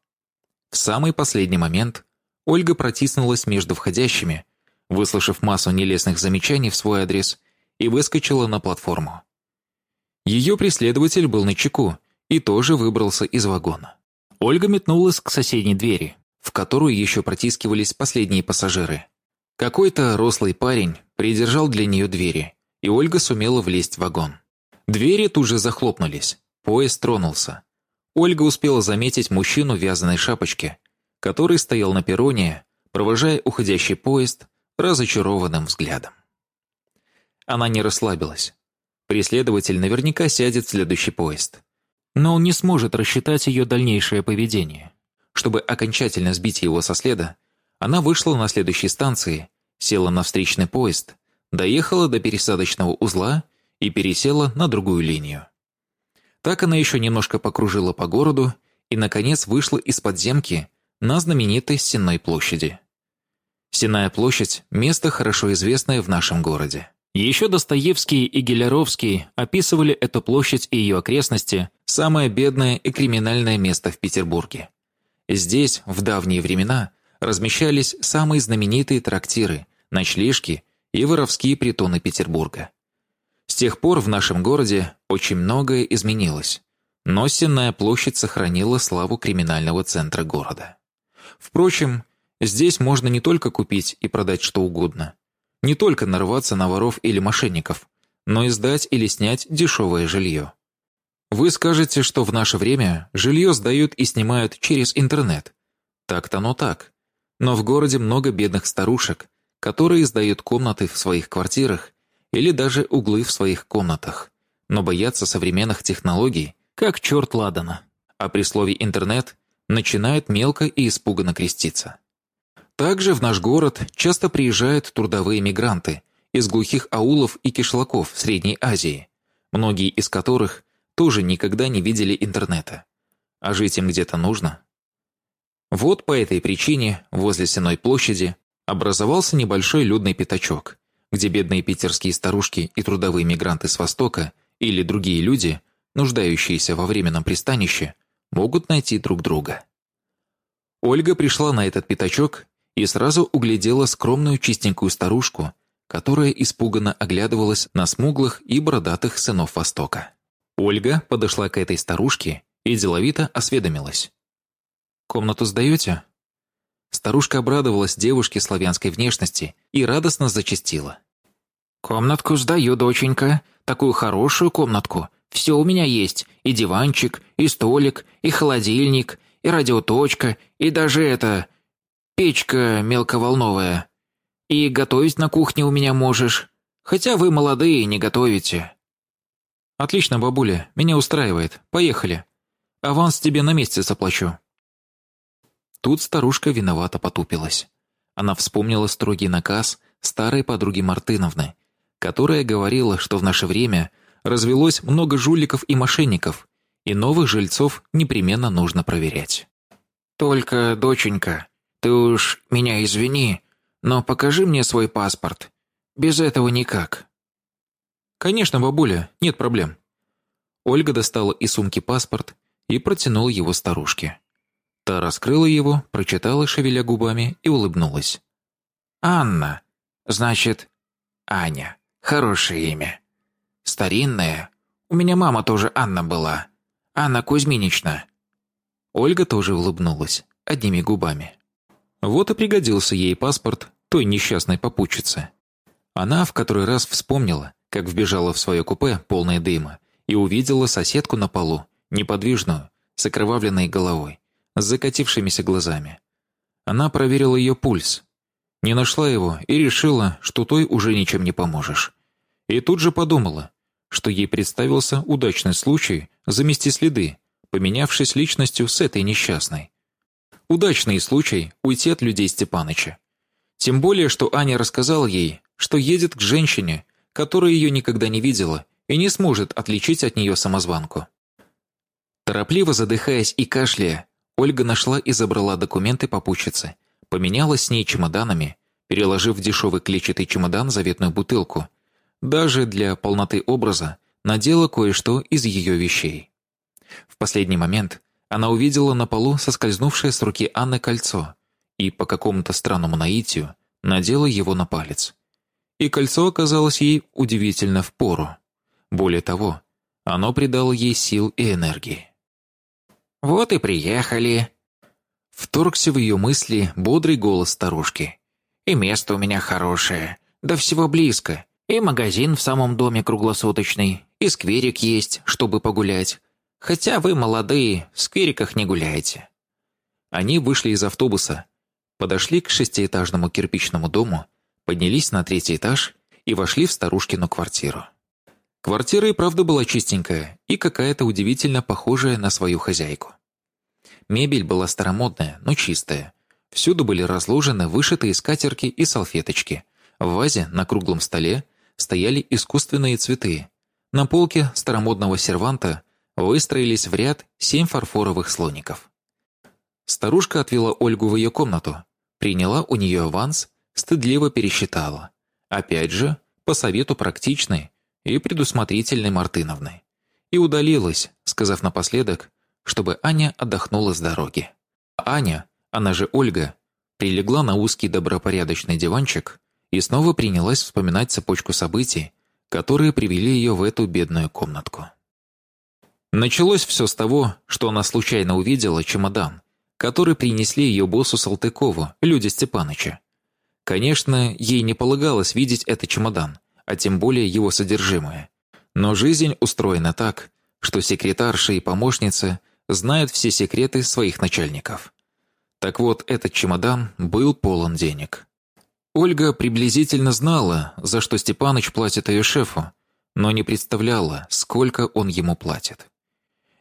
Speaker 1: В самый последний момент Ольга протиснулась между входящими, выслушав массу нелестных замечаний в свой адрес, и выскочила на платформу. Ее преследователь был на чеку и тоже выбрался из вагона. Ольга метнулась к соседней двери, в которую еще протискивались последние пассажиры. Какой-то рослый парень придержал для нее двери, и Ольга сумела влезть в вагон. Двери тут же захлопнулись, поезд тронулся. Ольга успела заметить мужчину в вязаной шапочке, который стоял на перроне, провожая уходящий поезд разочарованным взглядом. Она не расслабилась. Преследователь наверняка сядет в следующий поезд. Но он не сможет рассчитать ее дальнейшее поведение. Чтобы окончательно сбить его со следа, она вышла на следующей станции, села на встречный поезд, доехала до пересадочного узла и пересела на другую линию. Так она еще немножко покружила по городу и, наконец, вышла из подземки на знаменитой Сенной площади. Сенная площадь – место, хорошо известное в нашем городе. Еще Достоевский и Геляровский описывали эту площадь и ее окрестности самое бедное и криминальное место в Петербурге. Здесь, в давние времена, размещались самые знаменитые трактиры, ночлежки и воровские притоны Петербурга. Тех пор в нашем городе очень многое изменилось, но Сенная площадь сохранила славу криминального центра города. Впрочем, здесь можно не только купить и продать что угодно – не только нарваться на воров или мошенников, но и сдать или снять дешевое жилье. Вы скажете, что в наше время жилье сдают и снимают через интернет. Так-то оно так. Но в городе много бедных старушек, которые сдают комнаты в своих квартирах или даже углы в своих комнатах, но боятся современных технологий, как черт ладана. А при слове «интернет» начинают мелко и испуганно креститься. Также в наш город часто приезжают трудовые мигранты из глухих аулов и кишлаков Средней Азии, многие из которых тоже никогда не видели интернета. А жить им где-то нужно. Вот по этой причине возле Сеной площади образовался небольшой людный пятачок, где бедные питерские старушки и трудовые мигранты с Востока или другие люди, нуждающиеся во временном пристанище, могут найти друг друга. Ольга пришла на этот пятачок и сразу углядела скромную чистенькую старушку, которая испуганно оглядывалась на смуглых и бородатых сынов Востока. Ольга подошла к этой старушке и деловито осведомилась. «Комнату сдаете?» Старушка обрадовалась девушке славянской внешности и радостно зачастила.
Speaker 3: «Комнатку сдаю, доченька. Такую хорошую комнатку. Все у меня есть. И диванчик, и столик, и холодильник, и радиоточка, и даже это... Печка мелковолновая. И готовить на кухне у меня можешь. Хотя вы молодые, не готовите».
Speaker 1: «Отлично, бабуля, меня устраивает. Поехали. Аванс тебе на месте заплачу». Тут старушка виновато потупилась. Она вспомнила строгий наказ старой подруги Мартыновны, которая говорила, что в наше время развелось много жуликов и мошенников, и новых жильцов непременно нужно проверять.
Speaker 3: «Только, доченька, ты уж меня извини, но покажи мне свой паспорт. Без этого никак».
Speaker 1: «Конечно, бабуля, нет проблем». Ольга достала из сумки паспорт и протянула его старушке. Та раскрыла его, прочитала, шевеля губами, и улыбнулась.
Speaker 3: «Анна. Значит, Аня. Хорошее имя. Старинное. У меня мама тоже Анна была. Анна Кузьминична».
Speaker 1: Ольга тоже улыбнулась, одними губами. Вот и пригодился ей паспорт той несчастной попутчицы. Она в который раз вспомнила, как вбежала в свое купе, полное дыма, и увидела соседку на полу, неподвижную, с окровавленной головой, с закатившимися глазами. Она проверила ее пульс, не нашла его и решила, что той уже ничем не поможешь. И тут же подумала, что ей представился удачный случай замести следы, поменявшись личностью с этой несчастной. Удачный случай уйти от людей Степаныча. Тем более, что Аня рассказала ей, что едет к женщине, которая ее никогда не видела и не сможет отличить от нее самозванку. Торопливо задыхаясь и кашляя, Ольга нашла и забрала документы попутчицы, поменялась с ней чемоданами, переложив в дешевый клетчатый чемодан заветную бутылку. Даже для полноты образа надела кое-что из ее вещей. В последний момент она увидела на полу соскользнувшее с руки Анны кольцо и по какому-то странному наитию надела его на палец. И кольцо оказалось ей удивительно в пору. Более того, оно придало ей сил и энергии.
Speaker 3: «Вот и приехали», — вторгся в ее мысли бодрый голос старушки. «И место у меня хорошее, да всего близко, и магазин в самом доме круглосуточный, и скверик есть, чтобы погулять, Хотя вы молодые, в сквериках не гуляете».
Speaker 1: Они вышли из автобуса, подошли к шестиэтажному кирпичному дому, поднялись на третий этаж и вошли в старушкину квартиру. Квартира и правда была чистенькая и какая-то удивительно похожая на свою хозяйку. Мебель была старомодная, но чистая. Всюду были разложены вышитые скатерки и салфеточки. В вазе на круглом столе стояли искусственные цветы. На полке старомодного серванта выстроились в ряд семь фарфоровых слоников. Старушка отвела Ольгу в ее комнату, приняла у нее аванс, стыдливо пересчитала. Опять же, по совету практичной и предусмотрительной Мартыновны. И удалилась, сказав напоследок, чтобы Аня отдохнула с дороги. Аня, она же Ольга, прилегла на узкий добропорядочный диванчик и снова принялась вспоминать цепочку событий, которые привели ее в эту бедную комнатку. Началось все с того, что она случайно увидела чемодан, который принесли ее боссу Салтыкову, люди Степаныча. Конечно, ей не полагалось видеть этот чемодан, а тем более его содержимое. Но жизнь устроена так, что секретарша и помощница знают все секреты своих начальников. Так вот, этот чемодан был полон денег. Ольга приблизительно знала, за что Степаныч платит ее шефу, но не представляла, сколько он ему платит.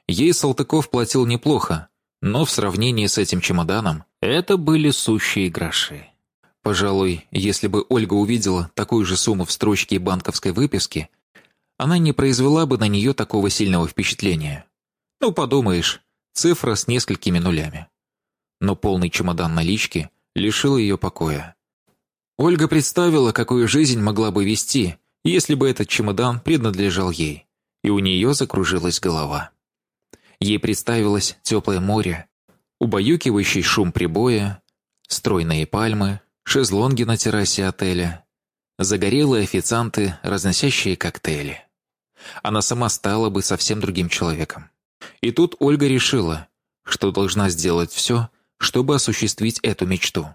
Speaker 1: Ей Салтыков платил неплохо, но в сравнении с этим чемоданом это были сущие гроши. Пожалуй, если бы Ольга увидела такую же сумму в строчке банковской выписки, она не произвела бы на нее такого сильного впечатления. Ну, подумаешь, цифра с несколькими нулями. Но полный чемодан налички лишил ее покоя. Ольга представила, какую жизнь могла бы вести, если бы этот чемодан принадлежал ей, и у нее закружилась голова. Ей представилось теплое море, убаюкивающий шум прибоя, стройные пальмы, шезлонги на террасе отеля, загорелые официанты, разносящие коктейли. Она сама стала бы совсем другим человеком. И тут Ольга решила, что должна сделать все, чтобы осуществить эту мечту.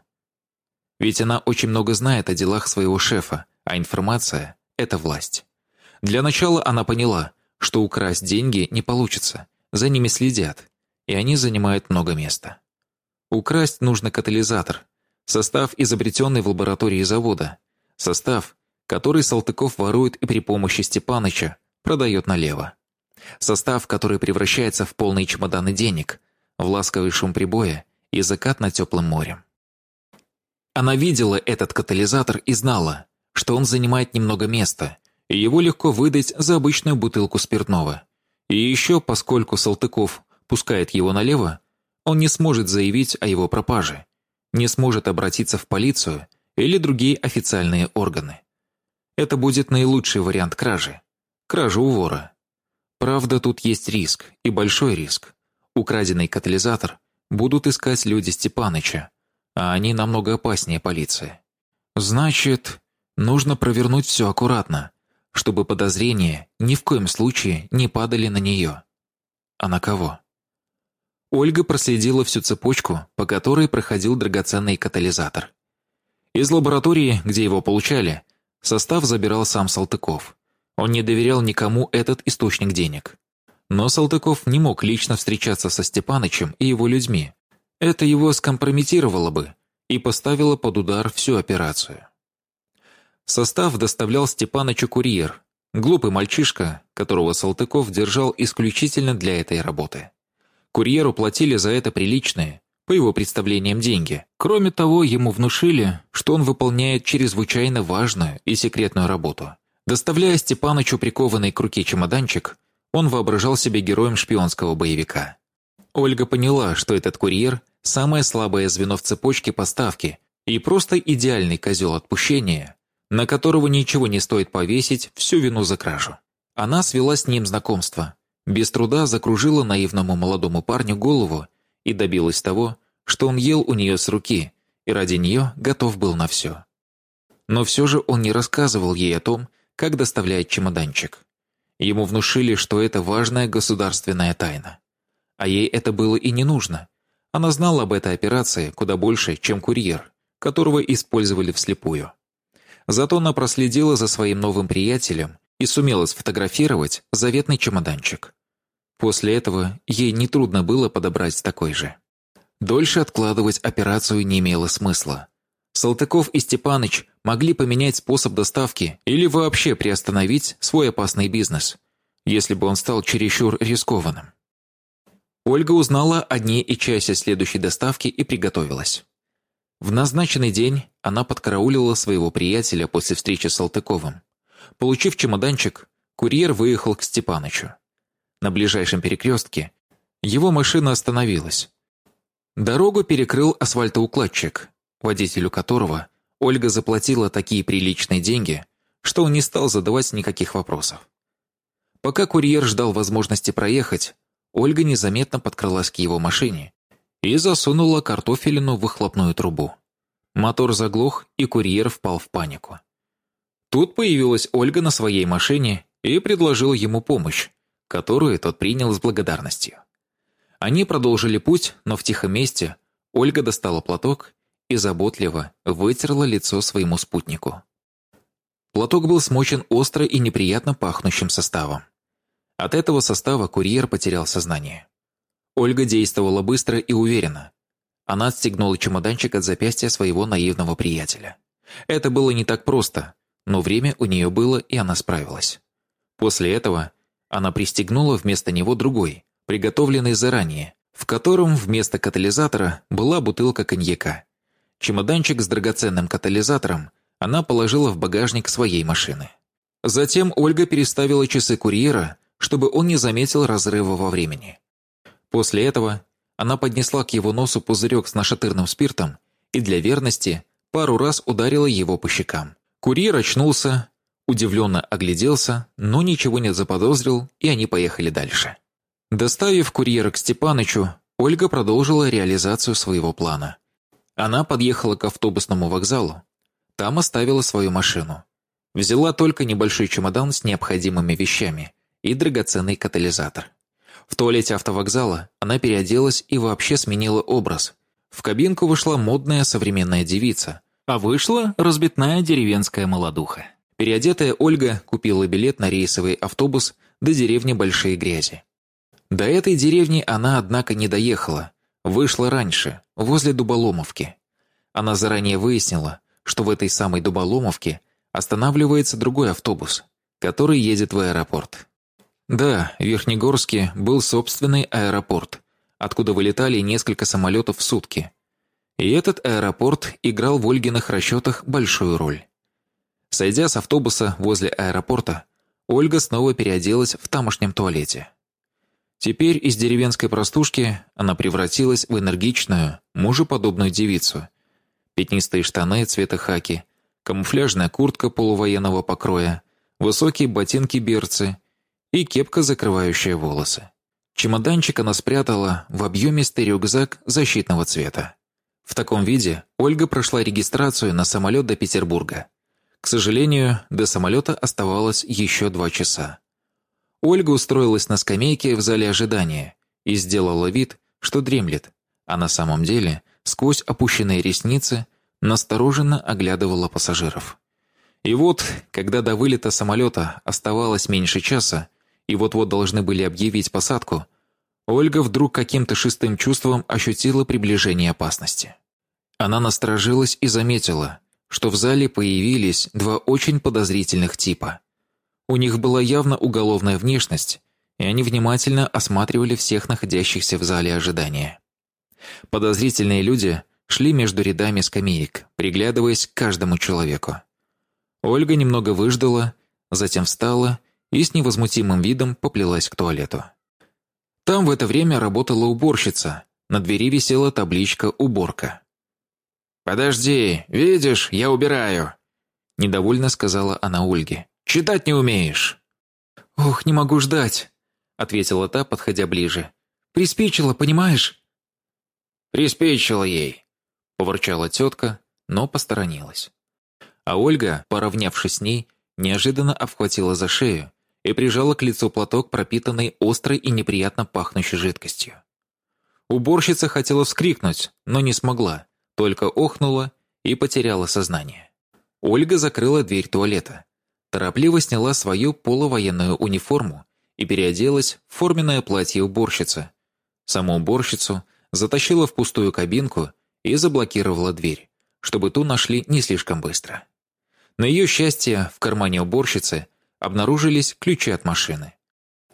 Speaker 1: Ведь она очень много знает о делах своего шефа, а информация – это власть. Для начала она поняла, что украсть деньги не получится, за ними следят, и они занимают много места. Украсть нужно катализатор, состав, изобретенный в лаборатории завода, состав, который Салтыков ворует и при помощи Степаныча продает налево. Состав, который превращается в полные чемоданы денег, в ласковый шум прибоя и закат над теплым морем. Она видела этот катализатор и знала, что он занимает немного места, и его легко выдать за обычную бутылку спиртного. И еще, поскольку Салтыков пускает его налево, он не сможет заявить о его пропаже, не сможет обратиться в полицию или другие официальные органы. Это будет наилучший вариант кражи. Кража у вора. Правда, тут есть риск, и большой риск. Украденный катализатор будут искать люди Степаныча, а они намного опаснее полиции. Значит, нужно провернуть все аккуратно, чтобы подозрения ни в коем случае не падали на нее. А на кого? Ольга проследила всю цепочку, по которой проходил драгоценный катализатор. Из лаборатории, где его получали, состав забирал сам Салтыков. Он не доверял никому этот источник денег. Но Салтыков не мог лично встречаться со Степанычем и его людьми. Это его скомпрометировало бы и поставило под удар всю операцию. Состав доставлял Степанычу курьер, глупый мальчишка, которого Салтыков держал исключительно для этой работы. Курьеру платили за это приличные, по его представлениям, деньги. Кроме того, ему внушили, что он выполняет чрезвычайно важную и секретную работу. Доставляя Степанычу прикованный к руке чемоданчик, он воображал себя героем шпионского боевика. Ольга поняла, что этот курьер – самое слабое звено в цепочке поставки и просто идеальный козел отпущения, на которого ничего не стоит повесить всю вину за кражу. Она свела с ним знакомство, без труда закружила наивному молодому парню голову и добилась того, что он ел у нее с руки и ради нее готов был на все. Но все же он не рассказывал ей о том, как доставляет чемоданчик. Ему внушили, что это важная государственная тайна. А ей это было и не нужно. Она знала об этой операции куда больше, чем курьер, которого использовали вслепую. Зато она проследила за своим новым приятелем и сумела сфотографировать заветный чемоданчик. После этого ей нетрудно было подобрать такой же. Дольше откладывать операцию не имело смысла. Салтыков и Степаныч могли поменять способ доставки или вообще приостановить свой опасный бизнес, если бы он стал чересчур рискованным. Ольга узнала о дне и часе следующей доставки и приготовилась. В назначенный день она подкараулила своего приятеля после встречи с Салтыковым. Получив чемоданчик, курьер выехал к Степанычу. На ближайшем перекрестке его машина остановилась. Дорогу перекрыл асфальтоукладчик, водителю которого Ольга заплатила такие приличные деньги, что он не стал задавать никаких вопросов. Пока курьер ждал возможности проехать, Ольга незаметно подкралась к его машине и засунула картофелину в выхлопную трубу. Мотор заглох, и курьер впал в панику. Тут появилась Ольга на своей машине и предложила ему помощь, которую тот принял с благодарностью. Они продолжили путь, но в тихом месте Ольга достала платок и заботливо вытерла лицо своему спутнику. Платок был смочен остро и неприятно пахнущим составом. От этого состава курьер потерял сознание. Ольга действовала быстро и уверенно. Она отстегнула чемоданчик от запястья своего наивного приятеля. Это было не так просто, но время у нее было, и она справилась. После этого она пристегнула вместо него другой, приготовленный заранее, в котором вместо катализатора была бутылка коньяка. Чемоданчик с драгоценным катализатором она положила в багажник своей машины. Затем Ольга переставила часы курьера, чтобы он не заметил разрыва во времени. После этого она поднесла к его носу пузырек с нашатырным спиртом и для верности пару раз ударила его по щекам. Курьер очнулся, удивленно огляделся, но ничего не заподозрил, и они поехали дальше. Доставив курьера к Степанычу, Ольга продолжила реализацию своего плана. Она подъехала к автобусному вокзалу. Там оставила свою машину. Взяла только небольшой чемодан с необходимыми вещами и драгоценный катализатор. В туалете автовокзала она переоделась и вообще сменила образ. В кабинку вышла модная современная девица, а вышла разбитная деревенская молодуха. Переодетая Ольга купила билет на рейсовый автобус до деревни Большие Грязи. До этой деревни она, однако, не доехала. Вышла раньше, возле Дуболомовки. Она заранее выяснила, что в этой самой Дуболомовке останавливается другой автобус, который едет в аэропорт. Да, в Верхнегорске был собственный аэропорт, откуда вылетали несколько самолетов в сутки. И этот аэропорт играл в Ольгиных расчетах большую роль. Сойдя с автобуса возле аэропорта, Ольга снова переоделась в тамошнем туалете. Теперь из деревенской простушки она превратилась в энергичную, мужеподобную девицу. Пятнистые штаны цвета хаки, камуфляжная куртка полувоенного покроя, высокие ботинки-берцы и кепка, закрывающая волосы. Чемоданчик она спрятала в объемистый рюкзак защитного цвета. В таком виде Ольга прошла регистрацию на самолет до Петербурга. К сожалению, до самолета оставалось еще два часа. Ольга устроилась на скамейке в зале ожидания и сделала вид, что дремлет, а на самом деле, сквозь опущенные ресницы, настороженно оглядывала пассажиров. И вот, когда до вылета самолета оставалось меньше часа, и вот-вот должны были объявить посадку, Ольга вдруг каким-то шестым чувством ощутила приближение опасности. Она насторожилась и заметила, что в зале появились два очень подозрительных типа. У них была явно уголовная внешность, и они внимательно осматривали всех находящихся в зале ожидания. Подозрительные люди шли между рядами скамеек, приглядываясь к каждому человеку. Ольга немного выждала, затем встала и с невозмутимым видом поплелась к туалету. Там в это время работала уборщица, на двери висела табличка «Уборка».
Speaker 3: «Подожди, видишь, я убираю», – недовольно сказала она Ольге. «Читать не умеешь».
Speaker 1: «Ох, не могу ждать», – ответила та, подходя ближе. «Приспичило, понимаешь?»
Speaker 3: «Приспичило ей», –
Speaker 1: поворчала тетка, но посторонилась. А Ольга, поравнявшись с ней, неожиданно обхватила за шею и прижала к лицу платок, пропитанный острой и неприятно пахнущей жидкостью. Уборщица хотела вскрикнуть, но не смогла, только охнула и потеряла сознание. Ольга закрыла дверь туалета, торопливо сняла свою полувоенную униформу и переоделась в форменное платье уборщицы. Саму уборщицу затащила в пустую кабинку и заблокировала дверь, чтобы ту нашли не слишком быстро. На ее счастье, в кармане уборщицы обнаружились ключи от машины.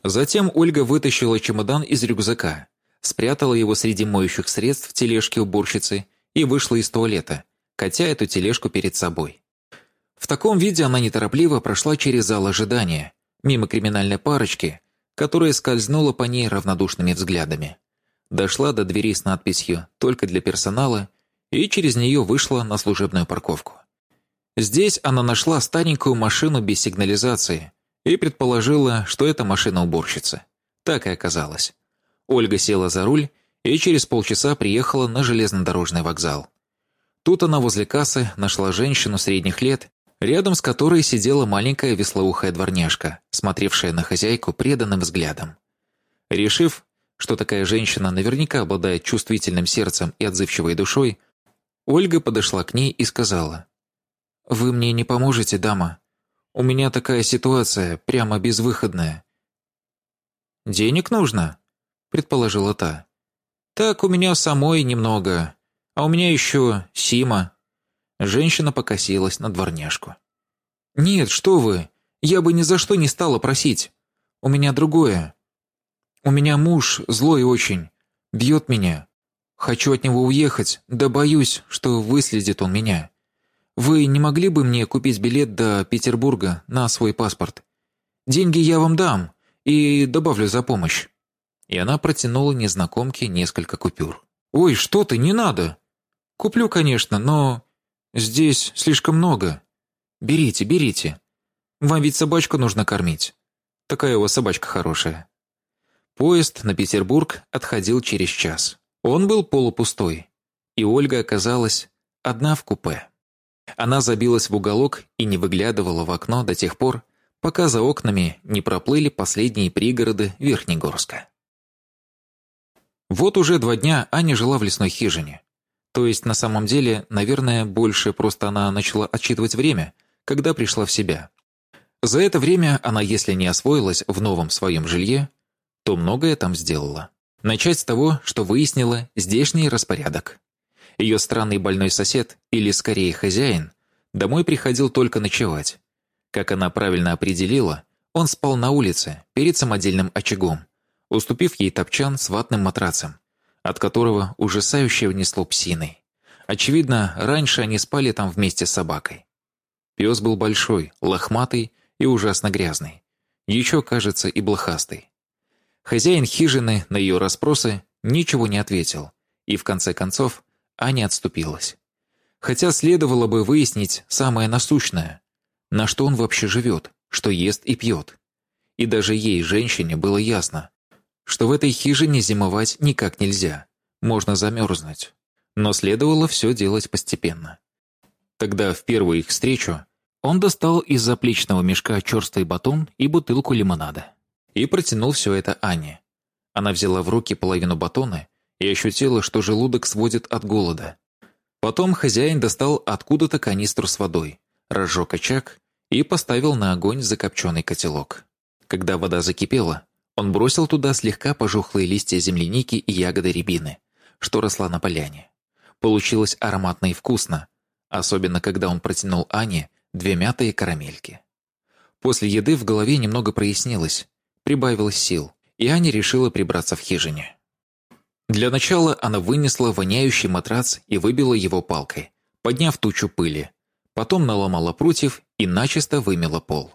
Speaker 1: Затем Ольга вытащила чемодан из рюкзака, спрятала его среди моющих средств в тележке уборщицы и вышла из туалета, катя эту тележку перед собой. В таком виде она неторопливо прошла через зал ожидания, мимо криминальной парочки, которая скользнула по ней равнодушными взглядами. Дошла до двери с надписью «Только для персонала» и через нее вышла на служебную парковку. Здесь она нашла старенькую машину без сигнализации и предположила, что это машина уборщицы. Так и оказалось. Ольга села за руль и через полчаса приехала на железнодорожный вокзал. Тут она возле кассы нашла женщину средних лет, рядом с которой сидела маленькая веслоухая дворняжка, смотревшая на хозяйку преданным взглядом. Решив, что такая женщина наверняка обладает чувствительным сердцем и отзывчивой душой, Ольга подошла к ней и сказала, «Вы мне не поможете, дама? У меня такая ситуация, прямо безвыходная». «Денег нужно?» – предположила та. «Так у меня самой немного, а у меня еще Сима». Женщина покосилась на дворняжку. «Нет, что вы, я бы ни за что не стала просить. У меня другое. У меня муж злой очень, бьет меня. Хочу от него уехать, да боюсь, что выследит он меня. Вы не могли бы мне купить билет до Петербурга на свой паспорт? Деньги я вам дам и добавлю за помощь» и она протянула незнакомке несколько купюр. «Ой, что ты, не надо! Куплю, конечно, но здесь слишком много. Берите, берите. Вам ведь собачку нужно кормить. Такая у вас собачка хорошая». Поезд на Петербург отходил через час. Он был полупустой, и Ольга оказалась одна в купе. Она забилась в уголок и не выглядывала в окно до тех пор, пока за окнами не проплыли последние пригороды Верхнегорска. Вот уже два дня Аня жила в лесной хижине. То есть, на самом деле, наверное, больше просто она начала отсчитывать время, когда пришла в себя. За это время она, если не освоилась в новом своем жилье, то многое там сделала. Начать с того, что выяснила здешний распорядок. Ее странный больной сосед, или скорее хозяин, домой приходил только ночевать. Как она правильно определила, он спал на улице, перед самодельным очагом, уступив ей топчан с ватным матрацем, от которого ужасающе внесло псиной. Очевидно, раньше они спали там вместе с собакой. Пес был большой, лохматый и ужасно грязный. Еще, кажется, и блохастый. Хозяин хижины на ее расспросы ничего не ответил, и в конце концов Аня отступилась. Хотя следовало бы выяснить самое насущное, на что он вообще живет, что ест и пьет. И даже ей, женщине, было ясно, что в этой хижине зимовать никак нельзя, можно замерзнуть. Но следовало все делать постепенно. Тогда в первую их встречу он достал из заплечного мешка черствый батон и бутылку лимонада. И протянул все это Ане. Она взяла в руки половину батона и ощутила, что желудок сводит от голода. Потом хозяин достал откуда-то канистру с водой, разжег очаг и поставил на огонь закопченный котелок. Когда вода закипела, он бросил туда слегка пожухлые листья земляники и ягоды рябины, что росла на поляне. Получилось ароматно и вкусно, особенно когда он протянул Ане две мятые карамельки. После еды в голове немного прояснилось, прибавилось сил, и Аня решила прибраться в хижине. Для начала она вынесла воняющий матрац и выбила его палкой, подняв тучу пыли. Потом наломала прутьев и начисто вымела пол.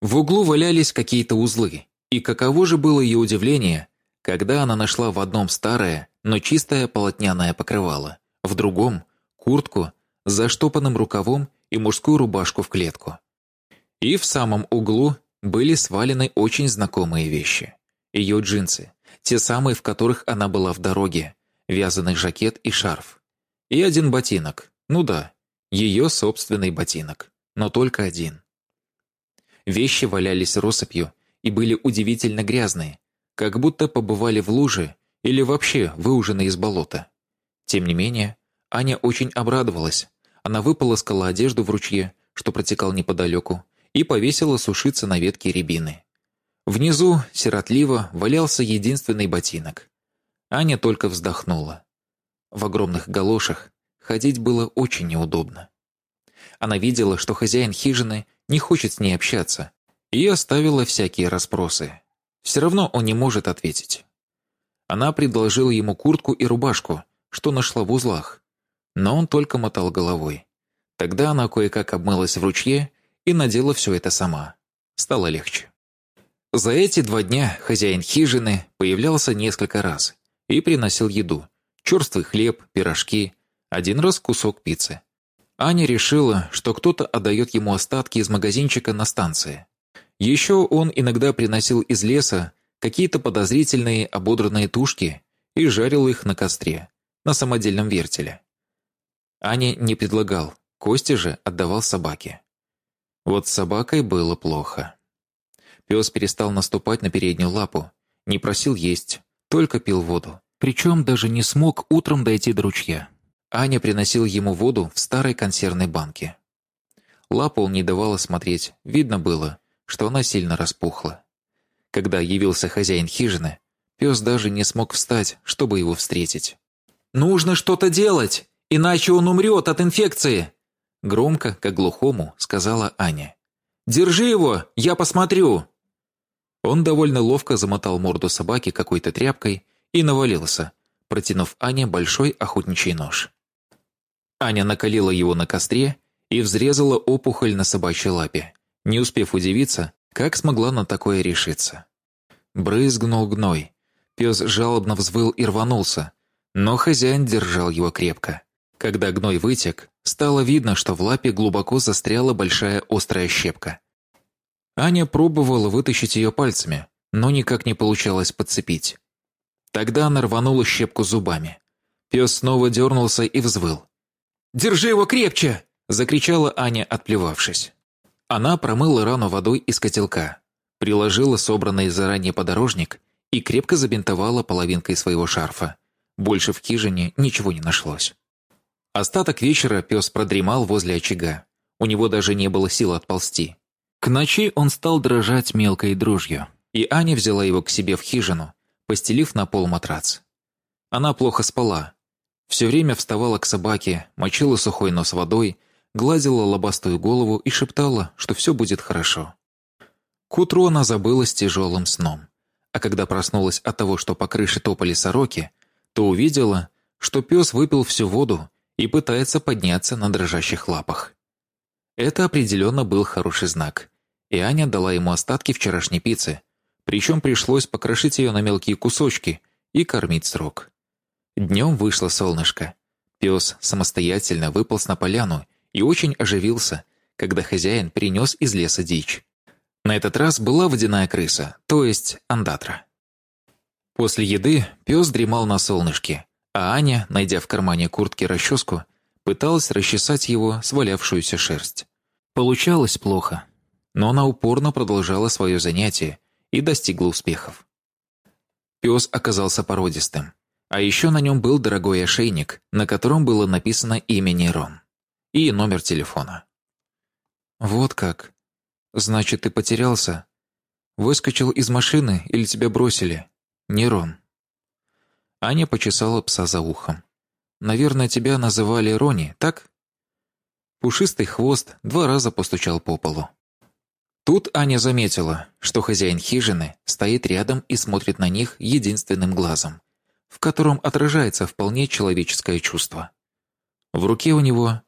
Speaker 1: В углу валялись какие-то узлы, и каково же было ее удивление, когда она нашла в одном старое, но чистое полотняное покрывало, в другом – куртку с заштопанным рукавом и мужскую рубашку в клетку. И в самом углу были свалены очень знакомые вещи. Ее джинсы, те самые, в которых она была в дороге, вязаный жакет и шарф. И один ботинок, ну да, ее собственный ботинок, но только один. Вещи валялись россыпью и были удивительно грязные, как будто побывали в луже или вообще выужены из болота. Тем не менее, Аня очень обрадовалась. Она выполоскала одежду в ручье, что протекал неподалеку, и повесила сушиться на ветке рябины. Внизу, сиротливо, валялся единственный ботинок. Аня только вздохнула. В огромных галошах ходить было очень неудобно. Она видела, что хозяин хижины не хочет с ней общаться, и оставила всякие расспросы. Все равно он не может ответить. Она предложила ему куртку и рубашку, что нашла в узлах, но он только мотал головой. Тогда она кое-как обмылась в ручье и надела все это сама. Стало легче. За эти два дня хозяин хижины появлялся несколько раз и приносил еду. Черствый хлеб, пирожки, один раз кусок пиццы. Аня решила, что кто-то отдает ему остатки из магазинчика на станции. Еще он иногда приносил из леса какие-то подозрительные ободранные тушки и жарил их на костре, на самодельном вертеле. Аня не предлагал, Костя же отдавал собаке. Вот с собакой было плохо. Пес перестал наступать на переднюю лапу, не просил есть, только пил воду. Причем даже не смог утром дойти до ручья. Аня приносила ему воду в старой консервной банке. Лапу он не давала смотреть, видно было, что она сильно распухла. Когда явился хозяин хижины, пес даже не смог встать, чтобы его встретить. «Нужно что-то делать, иначе он умрет от инфекции!» Громко, как глухому, сказала Аня. «Держи его, я посмотрю!» Он довольно ловко замотал морду собаки какой-то тряпкой и навалился, протянув Ане большой охотничий нож. Аня накалила его на костре и взрезала опухоль на собачьей лапе, не успев удивиться, как смогла на такое решиться. Брызгнул гной. Пес жалобно взвыл и рванулся, но хозяин держал его крепко. Когда гной вытек, стало видно, что в лапе глубоко застряла большая острая щепка. Аня пробовала вытащить ее пальцами, но никак не получалось подцепить. Тогда она рванула щепку зубами. Пес снова дернулся и взвыл. «Держи его крепче!» – закричала Аня, отплевавшись. Она промыла рану водой из котелка, приложила собранный заранее подорожник и крепко забинтовала половинкой своего шарфа. Больше в хижине ничего не нашлось. Остаток вечера пес продремал возле очага. У него даже не было сил отползти. К ночи он стал дрожать мелкой дрожью, и Аня взяла его к себе в хижину, постелив на пол матрац. Она плохо спала, все время вставала к собаке, мочила сухой нос водой, гладила лобастую голову и шептала, что все будет хорошо. К утру она забылась тяжелым сном. А когда проснулась от того, что по крыше топали сороки, то увидела, что пес выпил всю воду и пытается подняться на дрожащих лапах. Это определенно был хороший знак, и Аня дала ему остатки вчерашней пиццы, причем пришлось покрошить ее на мелкие кусочки и кормить срок. Днем вышло солнышко. Пес самостоятельно выполз на поляну и очень оживился, когда хозяин принес из леса дичь. На этот раз была водяная крыса, то есть андатра. После еды пес дремал на солнышке, а Аня, найдя в кармане куртки расческу, пыталась расчесать его свалявшуюся шерсть. Получалось плохо, но она упорно продолжала свое занятие и достигла успехов. Пес оказался породистым. А еще на нем был дорогой ошейник, на котором было написано имя Нейрон. И номер телефона. «Вот как. Значит, ты потерялся? Выскочил из машины или тебя бросили? Нейрон?» Аня почесала пса за ухом. «Наверное, тебя называли Рони, так?» Пушистый хвост два раза постучал по полу. Тут Аня заметила, что хозяин хижины стоит рядом и смотрит на них единственным глазом в котором отражается вполне человеческое чувство. В руке у него...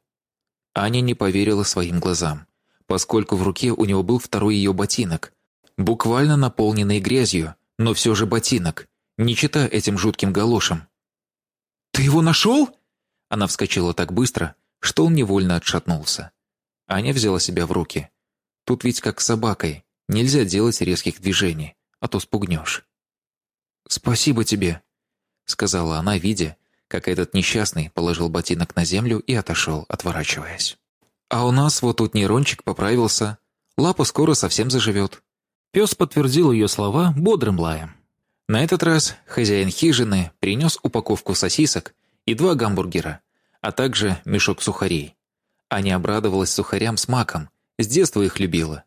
Speaker 1: Аня не поверила своим глазам. поскольку в руке у него был второй ее ботинок, буквально наполненный грязью, но все же ботинок, не чита этим жутким галошам.
Speaker 2: «Ты его нашел?»
Speaker 1: Она вскочила так быстро, что он невольно отшатнулся. Аня взяла себя в руки. Тут ведь как с собакой, нельзя делать резких движений, а то спугнешь.
Speaker 2: «Спасибо тебе», —
Speaker 1: сказала она, видя, как этот несчастный положил ботинок на землю и отошел, отворачиваясь. «А у нас вот тут нейрончик поправился. Лапа скоро совсем заживет».
Speaker 2: Пес подтвердил ее слова бодрым лаем.
Speaker 1: На этот раз хозяин хижины принес упаковку сосисок и два гамбургера, а также мешок сухарей. Аня обрадовалась сухарям с маком, с детства их любила.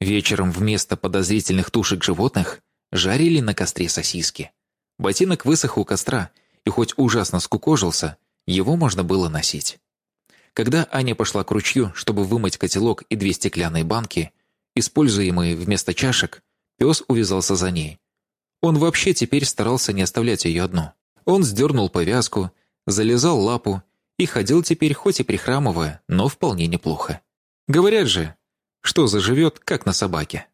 Speaker 1: Вечером вместо подозрительных тушек животных жарили на костре сосиски. Ботинок высох у костра, и хоть ужасно скукожился, его можно было носить. Когда Аня пошла к ручью, чтобы вымыть котелок и две стеклянные банки, используемые вместо чашек, пес увязался за ней. Он вообще теперь старался не оставлять ее одну. Он сдернул повязку, залезал лапу и ходил теперь хоть и прихрамывая, но вполне неплохо. Говорят же, что заживет, как на собаке.